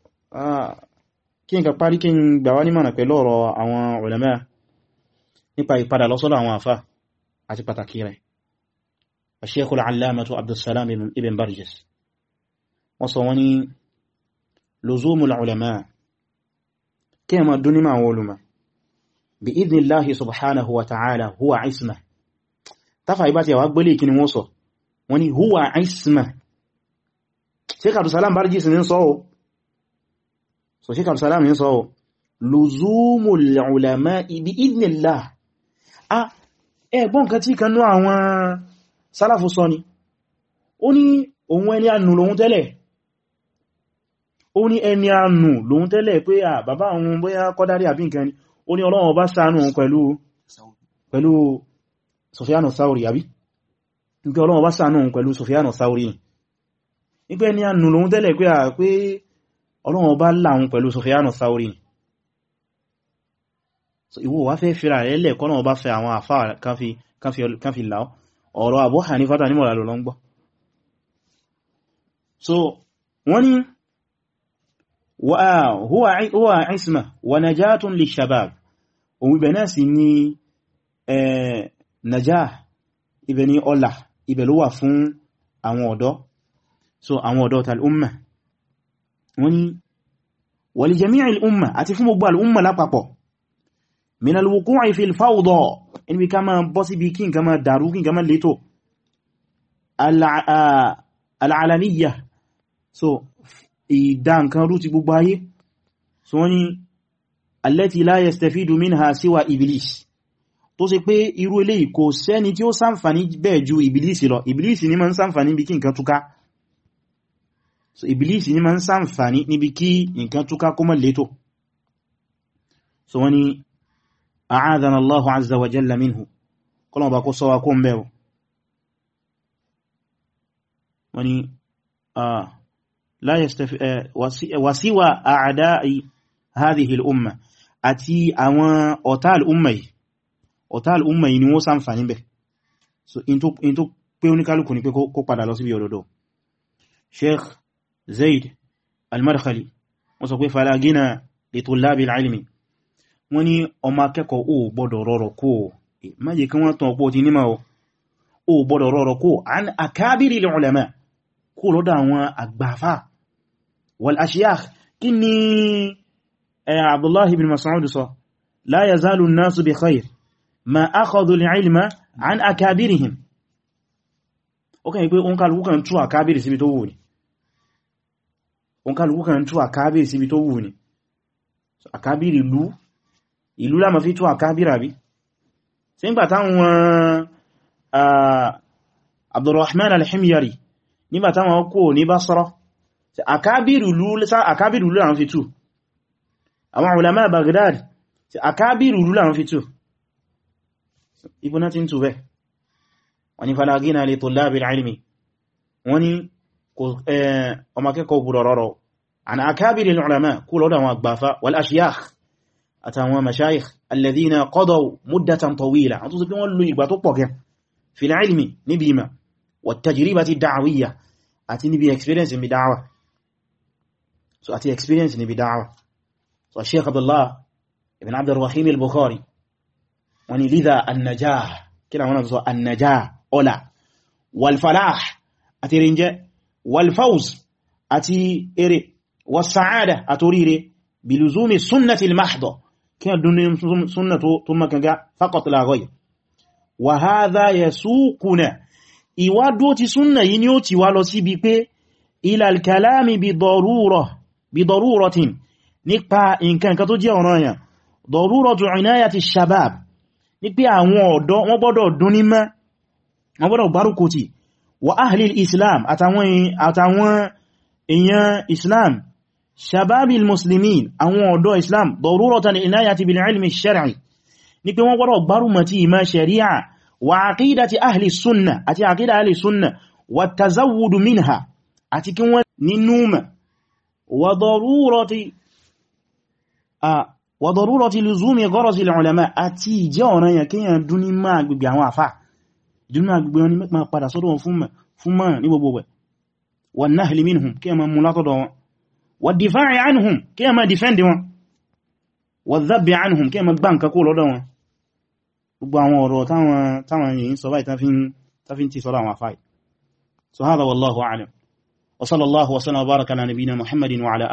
kí n ka parí kí n gbà wá nímọ̀nà pẹ̀lú ọ̀rọ̀ àwọn ulama nípa ìpadà lọ́sọ́dọ̀ àwọn àfá àti pàtàkì rẹ̀. Sheikh al-Allamah Abdussalam ibn Barjis. Wọ́n sọ wọ́n ní luzumul ulama. Kí ẹ ma dún nímọ̀ àwọn olùmọ̀ bí idhnillahi subhanahu wa ta'ala huwa isma. Tafa ni wọ́n sọ? So Sheikh Abdulsalam ní sọ luzumul ulama'i bi idhnillah. A ẹgbọ́n kan tí kanú àwọn sálàfù sọ ni. Ó ní òun ẹni ànù lòun tẹ́lẹ̀. Ó ní ẹni ànù lòun tẹ́lẹ̀ pé à bàbá àwọn bóyá kọ́dárí àbí nǹkan ni. Ó ní Ọlọ́run bá ṣàánú pẹ̀lú pẹ̀lú Sufyanu Thawri àbí? Nígbé Ọlọ́run bá ṣàánú pẹ̀lú Sufyanu Thawri nígbé ẹni ànù lòun tẹ́lẹ̀ pé à pé ọlọ́run bá láhun pẹ̀lú Sufyanu Thawri ìwọ wá fẹ́ fira rẹ̀ lẹ̀ kọ́nà bá fẹ́ àwọn àfá kan fi láọ́ ọ̀rọ̀ Abu Hanifa ní mọ̀lá lọ lọ́ngbọ́ so wọ́n ni huwa isma wa najatun li shabab. Ohun ibẹ̀ náà sì ni najah ibẹ̀ ni ọlá ibẹ̀ ló wà fún àwọn ọ̀dọ́. So àwọn ọ̀dọ́ tal-umma wọ́n ni wali jami'il umma àti fún gbogbo al'umma lápapọ̀. Min al-wuqu'i fil fawda inú ká ma bọ́ sí bí kí n ká ma dàrú kí n ká ma létò al'alaniyya so ìdá nǹkan rú ti gbogbo ayé. So wọ́n ni allati la yastafidu minha siwa iblis. Tó ṣe pé irú eléyìí kò sẹ́ni tí ó ṣàǹfààní bẹ́ẹ̀ ju iblis lọ. Iblis ni ma ń ṣàǹfààní bí kí nǹkan túká so iblis ni ma ń ṣàǹfààní níbi kí nǹkan túká kó mọ́ so wọ́n ni a'adana Allahu azza wa jalla minhu. Kọlọ̀bà kó sọ wa kó ń bẹ̀rù wọ́n ni wasiwa a'da'i hadhihi al-umma. Àti àwọn ọ̀tá al-umma yìí ọ̀tá al-umma yìí ni wọ́n ṣàǹfààní bẹ̀ so in tó pé oníkálùkù ni pé kó padà lọ síbi òdodo sheikh zaid al-madkhali wọ́n sọ pé falagina li tullabi al-ilmi. Wọ́n ní ọmọ akẹ́kọ̀ọ́ ó gbọ́dọ̀ rọrọ̀ kó máyé kí wọ́n tàn ọpọ̀ ti nímọ̀ ó gbọ́dọ̀ rọrọ̀ kó an akabiri al-ulama. Kó lọ́dọ̀ àwọn àgbàfà. Wal ashiyakh kí ni abdullahi bin mas'ud sọ kálukú kan tú àkábìrì síbi tó wù ní àkábìrì ìlú ìlú lámà fi tú àkábìrì àbí sí ń gbà táwọn Abdurrahman al-Himyari nígbà táwọn kò ní Basra. Àkábìrì ìlú láwọn fi tú àwọn ulama Baghdad àkábìrì ìlú láwọn fi tú ibùnà tí ń إيه، وما كيكو بروررو عن أكابر العلماء كل أدام أقبافا والأشياخ. أتاموا مشايخ الذين قضوا مدة طويلة. عن تسكين واللو يقباتوا بوكيا. في العلم نبيما. والتجربة الدعوية. أتي نبي experience نبي دعوة so أتي experience نبي دعوة. So الشيخ عبد الله ابن عبد الرحيم البخاري. وني لذا النجاح. كنا هنا تسوى النجاح. أولا. والفلاح. أتي رنجي walfauz àti ere wasa'ada àti oríire biluzumi sunnati al-mahdha kí a dúnni sunna tó makanga faqat la ghayr wa hadha yasuquna ìwádó ti sunna yìí ni ó ti wá lọ sí bí pé ila al-kalami bi darura bi daruratin nípa nǹkan kan tó jẹ́ ọ̀ranyàn daruratu inayati shabab ní pé àwọn ọ̀dọ́ wọ́n gbọ́dọ̀ dún ní mẹ́ wọ́n gbọ́dọ̀ gbárùkùtì wa ahli islam àtàwọn èèyàn islam shababil muslimin àwọn ọ̀dọ́ islam daruratan inayati bil ilmi shar'i ní pé wọ́n gbọ́dọ̀ gbárùmọ̀tí ìmọ̀ sharia wa aqidati ahli sunna àti aqida ahli sunna wa tazawudu minha àti kí wọ́n nínú mẹ́ wa darurati wa darurati luzumi gharasi al-ulama àti ìjẹ́ ọ̀ràn yẹn kíyàn dún ní máa gbogbo àwọn àfà ìdúnmà gbogbo wọn ni mẹ́pàá padà sọ́dọ̀ wọn fún mọ́ ní gbogbo wẹ̀ wan nahli minhum kíyàn máa mú látọ̀dọ̀ wọn. Wa difa'i anhum kíyàn máa dìfẹ́ndì wọn. Wa dhabbi anhum kíyàn máa gbá nǹkan kó lọ́dọ̀ wọn. Gbogbo àwọn ọ̀rọ̀ táwọn yìí sọ so hada wallahu a'lam. Wa sallallahu wa sallam wa baraka ala nabiyyina muhammadin wa ala